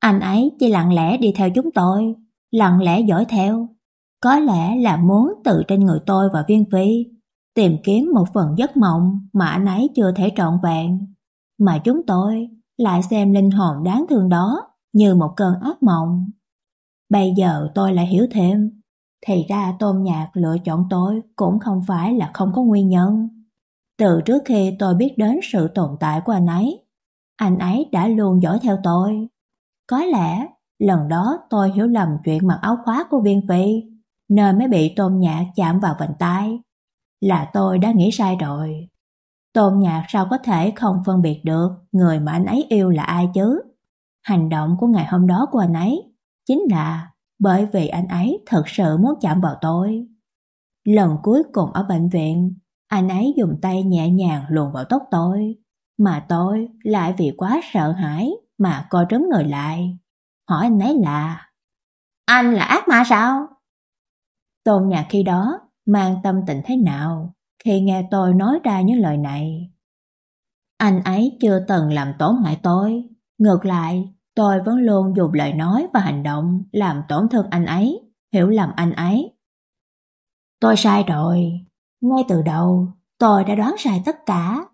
Anh ấy chỉ lặng lẽ đi theo chúng tôi, lặng lẽ dõi theo. Có lẽ là muốn từ trên người tôi và Viên Phi tìm kiếm một phần giấc mộng mà anh ấy chưa thể trọn vẹn, mà chúng tôi lại xem linh hồn đáng thương đó như một cơn ác mộng. Bây giờ tôi lại hiểu thêm, thì ra Tôn Nhạc lựa chọn tôi cũng không phải là không có nguyên nhân. Từ trước khi tôi biết đến sự tồn tại của anh ấy, anh ấy đã luôn dõi theo tôi. Có lẽ lần đó tôi hiểu lầm chuyện mặc áo khóa của Viên Phi, nên mới bị Tôn Nhạc chạm vào vành tay. Là tôi đã nghĩ sai rồi. Tôn Nhạc sao có thể không phân biệt được người mà anh ấy yêu là ai chứ? Hành động của ngày hôm đó của anh ấy chính là bởi vì anh ấy thật sự muốn chạm vào tôi. Lần cuối cùng ở bệnh viện, anh ấy dùng tay nhẹ nhàng luồn vào tóc tôi, mà tôi lại vì quá sợ hãi mà co trấn người lại. Hỏi anh ấy là Anh là ác ma sao? Tôn Nhạc khi đó mang tâm tình thế nào khi nghe tôi nói ra những lời này? Anh ấy chưa từng làm tổn hại tôi, ngược lại, tôi vẫn luôn dùng lời nói và hành động làm tổn thương anh ấy, hiểu lầm anh ấy. Tôi sai rồi, ngay từ đầu tôi đã đoán sai tất cả.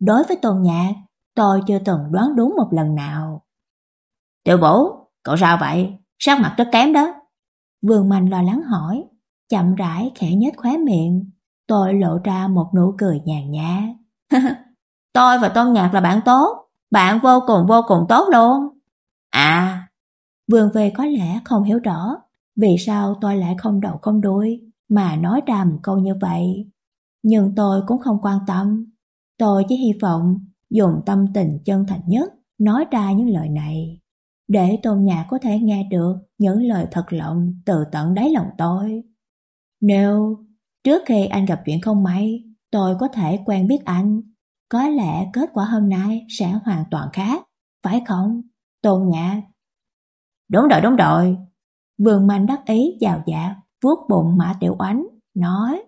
Đối với Tôn Nhạc, tôi chưa từng đoán đúng một lần nào. Tiểu Vũ, cậu sao vậy? Sắc mặt rất kém đó. Vương Mạnh lo lắng hỏi, chậm rãi khẽ nhếch khóe miệng, tôi lộ ra một nụ cười nhàn nhã. *laughs* tôi và Tôn Nhạc là bạn tốt, bạn vô cùng vô cùng tốt luôn. À, Vương Về có lẽ không hiểu rõ vì sao tôi lại không đầu không đuôi mà nói ra một câu như vậy. Nhưng tôi cũng không quan tâm. Tôi chỉ hy vọng dùng tâm tình chân thành nhất nói ra những lời này để Tôn Nhạc có thể nghe được những lời thật lòng từ tận đáy lòng tôi. Nếu trước khi anh gặp chuyện không may, tôi có thể quen biết anh, có lẽ kết quả hôm nay sẽ hoàn toàn khác, phải không? Tôn Nhã Đúng rồi, đúng rồi. Vương Mạnh đắc ý giàu dạ, vuốt bụng Mã Tiểu Oánh, nói.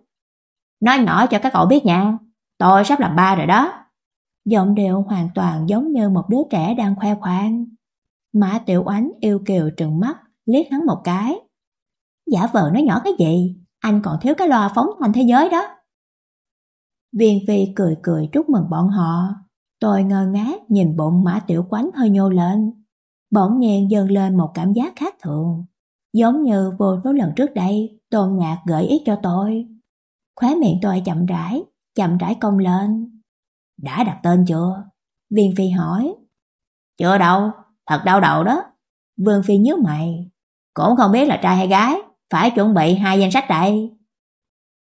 Nói nhỏ cho các cậu biết nha, tôi sắp làm ba rồi đó. Giọng điệu hoàn toàn giống như một đứa trẻ đang khoe khoang. Mã Tiểu Oánh yêu kiều trừng mắt, liếc hắn một cái. Giả vờ nói nhỏ cái gì, anh còn thiếu cái loa phóng thanh thế giới đó. Viên Phi cười cười chúc mừng bọn họ. Tôi ngơ ngác nhìn bụng Mã Tiểu Quánh hơi nhô lên. Bỗng nhiên dâng lên một cảm giác khác thường. Giống như vô số lần trước đây, Tôn Nhạc gợi ý cho tôi. Khóe miệng tôi chậm rãi, chậm rãi cong lên. Đã đặt tên chưa? Viên Phi hỏi. Chưa đâu, thật đau đầu đó. Vương Phi nhớ mày. Cũng không biết là trai hay gái, phải chuẩn bị hai danh sách đây.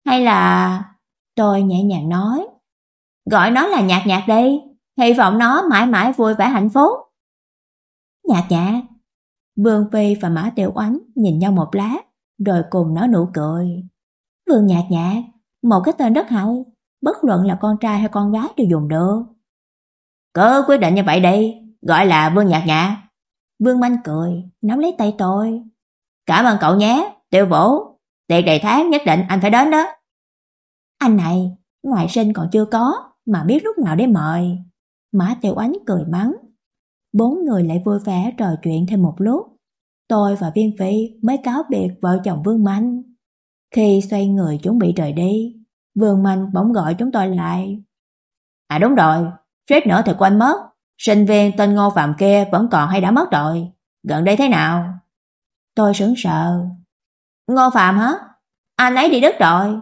Hay là... Tôi nhẹ nhàng nói. Gọi nó là nhạc nhạc đi, hy vọng nó mãi mãi vui vẻ hạnh phúc. Nhạc nhạc. Vương Phi và Mã Tiểu Oánh nhìn nhau một lát, rồi cùng nói nụ cười. Vương nhạc nhạc, một cái tên rất hay, bất luận là con trai hay con gái đều dùng được. Cứ quyết định như vậy đi, gọi là Vương nhạc nhạc. Vương Manh cười, nắm lấy tay tôi. Cảm ơn cậu nhé, Tiêu Vũ. Tiệc đầy tháng nhất định anh phải đến đó. Anh này, ngoại sinh còn chưa có, mà biết lúc nào để mời. Mã Tiểu Ánh cười mắng. Bốn người lại vui vẻ trò chuyện thêm một lúc. Tôi và Viên Phi mới cáo biệt vợ chồng Vương Manh. Khi xoay người chuẩn bị rời đi, Vương Manh bỗng gọi chúng tôi lại. À đúng rồi, suýt nữa thì quên mất. Sinh viên tên Ngô Phạm kia vẫn còn hay đã mất rồi. Gần đây thế nào? Tôi sững sờ. Ngô Phạm hả? Anh ấy đi Đức rồi.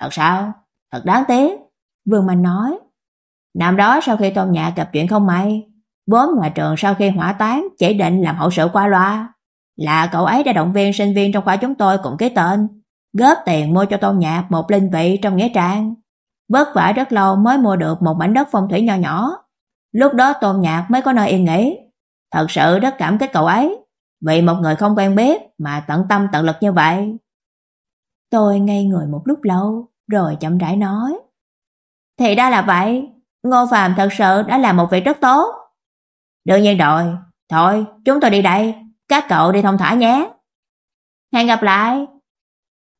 Thật sao? Thật đáng tiếc. Vương Mạnh nói. Năm đó sau khi Tôn nhã gặp chuyện không may, bốn nhà trường sau khi hỏa tán chỉ định làm hậu sự qua loa. Là cậu ấy đã động viên sinh viên trong khoa chúng tôi cùng ký tên, góp tiền mua cho Tôn Nhạc một linh vị trong nghĩa trang. Vất vả rất lâu mới mua được một mảnh đất phong thủy nhỏ nhỏ. Lúc đó Tôn Nhạc mới có nơi yên nghỉ. Thật sự rất cảm kích cậu ấy, vì một người không quen biết mà tận tâm tận lực như vậy. Tôi ngây người một lúc lâu, rồi chậm rãi nói. Thì ra là vậy, Ngô Phạm thật sự đã làm một việc rất tốt. Đương nhiên rồi, thôi chúng tôi đi đây, các cậu đi thông thả nhé. Hẹn gặp lại.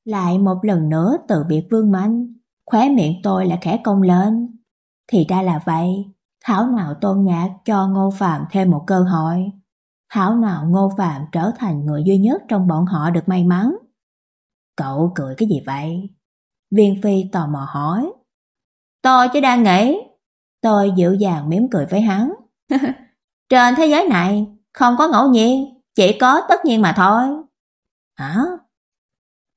Lại một lần nữa từ biệt Vương Mạnh, khóe miệng tôi lại khẽ cong lên. Thì ra là vậy, thảo nào Tôn nhạc cho Ngô Phạm thêm một cơ hội. Thảo nào Ngô Phạm trở thành người duy nhất trong bọn họ được may mắn. Cậu cười cái gì vậy? Viên Phi tò mò hỏi. Tôi chỉ đang nghĩ. Tôi dịu dàng mỉm cười với hắn. *laughs* Trên thế giới này không có ngẫu nhiên, chỉ có tất nhiên mà thôi. Hả?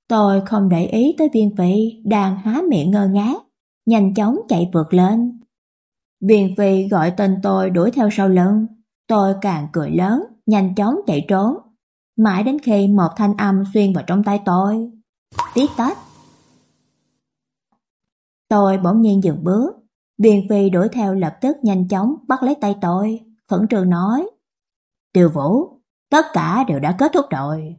Tôi không để ý tới viên phi đang há miệng ngơ ngác, nhanh chóng chạy vượt lên. Viên phi gọi tên tôi đuổi theo sau lưng, tôi càng cười lớn, nhanh chóng chạy trốn. Mãi đến khi một thanh âm xuyên vào trong tay tôi. Tí tách. Tôi bỗng nhiên dừng bước, Viên Phi đuổi theo lập tức nhanh chóng bắt lấy tay tôi, khẩn trương nói: "Tiêu Vũ, tất cả đều đã kết thúc rồi."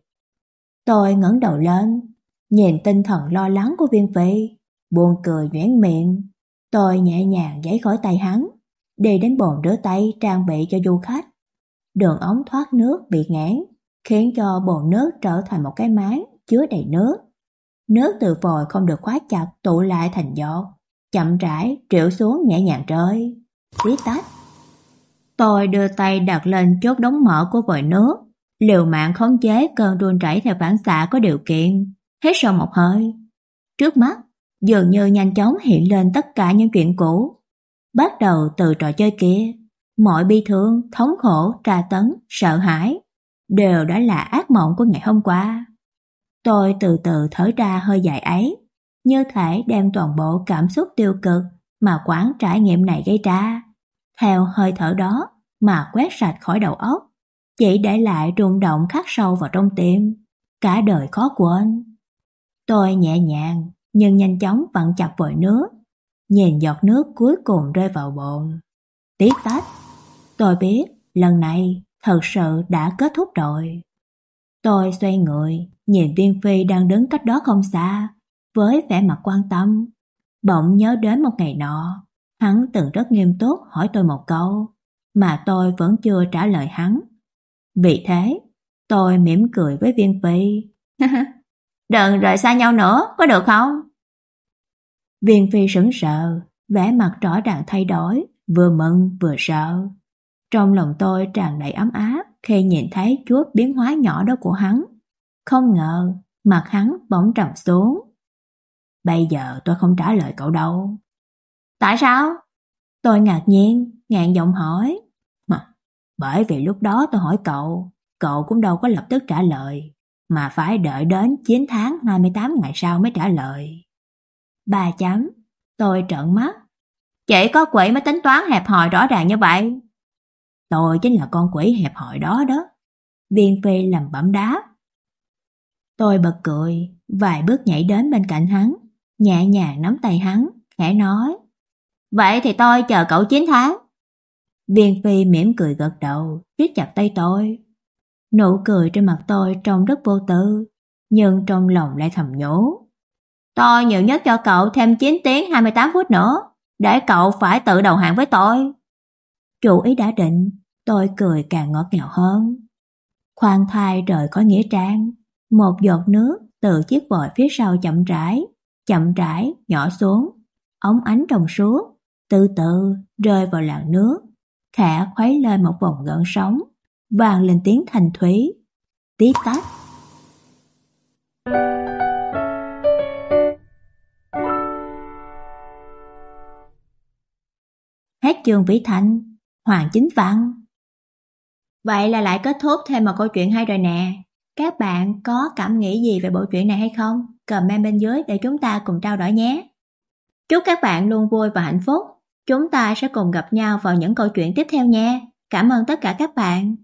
Tôi ngẩng đầu lên, nhìn tinh thần lo lắng của Viên Phi, buồn cười nhếch miệng. Tôi nhẹ nhàng giãy khỏi tay hắn, đi đến bồn rửa tay trang bị cho du khách. Đường ống thoát nước bị ngãn, khiến cho bồn nước trở thành một cái máng chứa đầy nước. Nước từ vòi không được khóa chặt tụ lại thành giọt, chậm rãi triệu xuống nhẹ nhàng rơi. Tí tách. Tôi đưa tay đặt lên chốt đóng mở của vòi nước, liều mạng khống chế cơn run rẩy theo phản xạ có điều kiện, hết sâu một hơi. Trước mắt, dường như nhanh chóng hiện lên tất cả những chuyện cũ. Bắt đầu từ trò chơi kia, mọi bi thương, thống khổ, tra tấn, sợ hãi đều đã là ác mộng của ngày hôm qua. Tôi từ từ thở ra hơi dài ấy, như thể đem toàn bộ cảm xúc tiêu cực mà quán trải nghiệm này gây ra, theo hơi thở đó mà quét sạch khỏi đầu óc, chỉ để lại rung động khắc sâu vào trong tim, cả đời khó quên. Tôi nhẹ nhàng nhưng nhanh chóng vặn chặt vòi nước, nhìn giọt nước cuối cùng rơi vào bồn. Tiếc tách, tôi biết lần này thật sự đã kết thúc rồi. Tôi xoay người, nhìn Viên Phi đang đứng cách đó không xa, với vẻ mặt quan tâm. Bỗng nhớ đến một ngày nọ, hắn từng rất nghiêm túc hỏi tôi một câu, mà tôi vẫn chưa trả lời hắn. Vì thế, tôi mỉm cười với Viên Phi. *laughs* Đừng rời xa nhau nữa, có được không? Viên Phi sững sờ, vẻ mặt rõ ràng thay đổi, vừa mừng vừa sợ. Trong lòng tôi tràn đầy ấm áp khi nhìn thấy chút biến hóa nhỏ đó của hắn. Không ngờ, mặt hắn bỗng trầm xuống. Bây giờ tôi không trả lời cậu đâu. Tại sao? Tôi ngạc nhiên, ngạn giọng hỏi. Mà, bởi vì lúc đó tôi hỏi cậu, cậu cũng đâu có lập tức trả lời, mà phải đợi đến 9 tháng 28 ngày sau mới trả lời. Ba chấm, tôi trợn mắt. Chỉ có quỷ mới tính toán hẹp hòi rõ ràng như vậy. Tôi chính là con quỷ hẹp hòi đó đó. Viên Phi làm bẩm đáp. Tôi bật cười, vài bước nhảy đến bên cạnh hắn, nhẹ nhàng nắm tay hắn, khẽ nói. Vậy thì tôi chờ cậu 9 tháng. Viên Phi mỉm cười gật đầu, siết chặt tay tôi. Nụ cười trên mặt tôi trông rất vô tư, nhưng trong lòng lại thầm nhủ. Tôi nhiều nhất cho cậu thêm 9 tiếng 28 phút nữa, để cậu phải tự đầu hàng với tôi. Chủ ý đã định, tôi cười càng ngọt ngào hơn. Khoan thai rời khỏi nghĩa trang, một giọt nước từ chiếc vòi phía sau chậm rãi, chậm rãi nhỏ xuống, ống ánh trong suốt, từ từ rơi vào làn nước, khẽ khuấy lên một vòng gợn sóng, vang lên tiếng thanh thúy, tí tách. Hết chương Vĩ Thành, Hoàng Chính Văn. Vậy là lại kết thúc thêm một câu chuyện hay rồi nè. Các bạn có cảm nghĩ gì về bộ truyện này hay không? Comment bên dưới để chúng ta cùng trao đổi nhé. Chúc các bạn luôn vui và hạnh phúc. Chúng ta sẽ cùng gặp nhau vào những câu chuyện tiếp theo nha. Cảm ơn tất cả các bạn.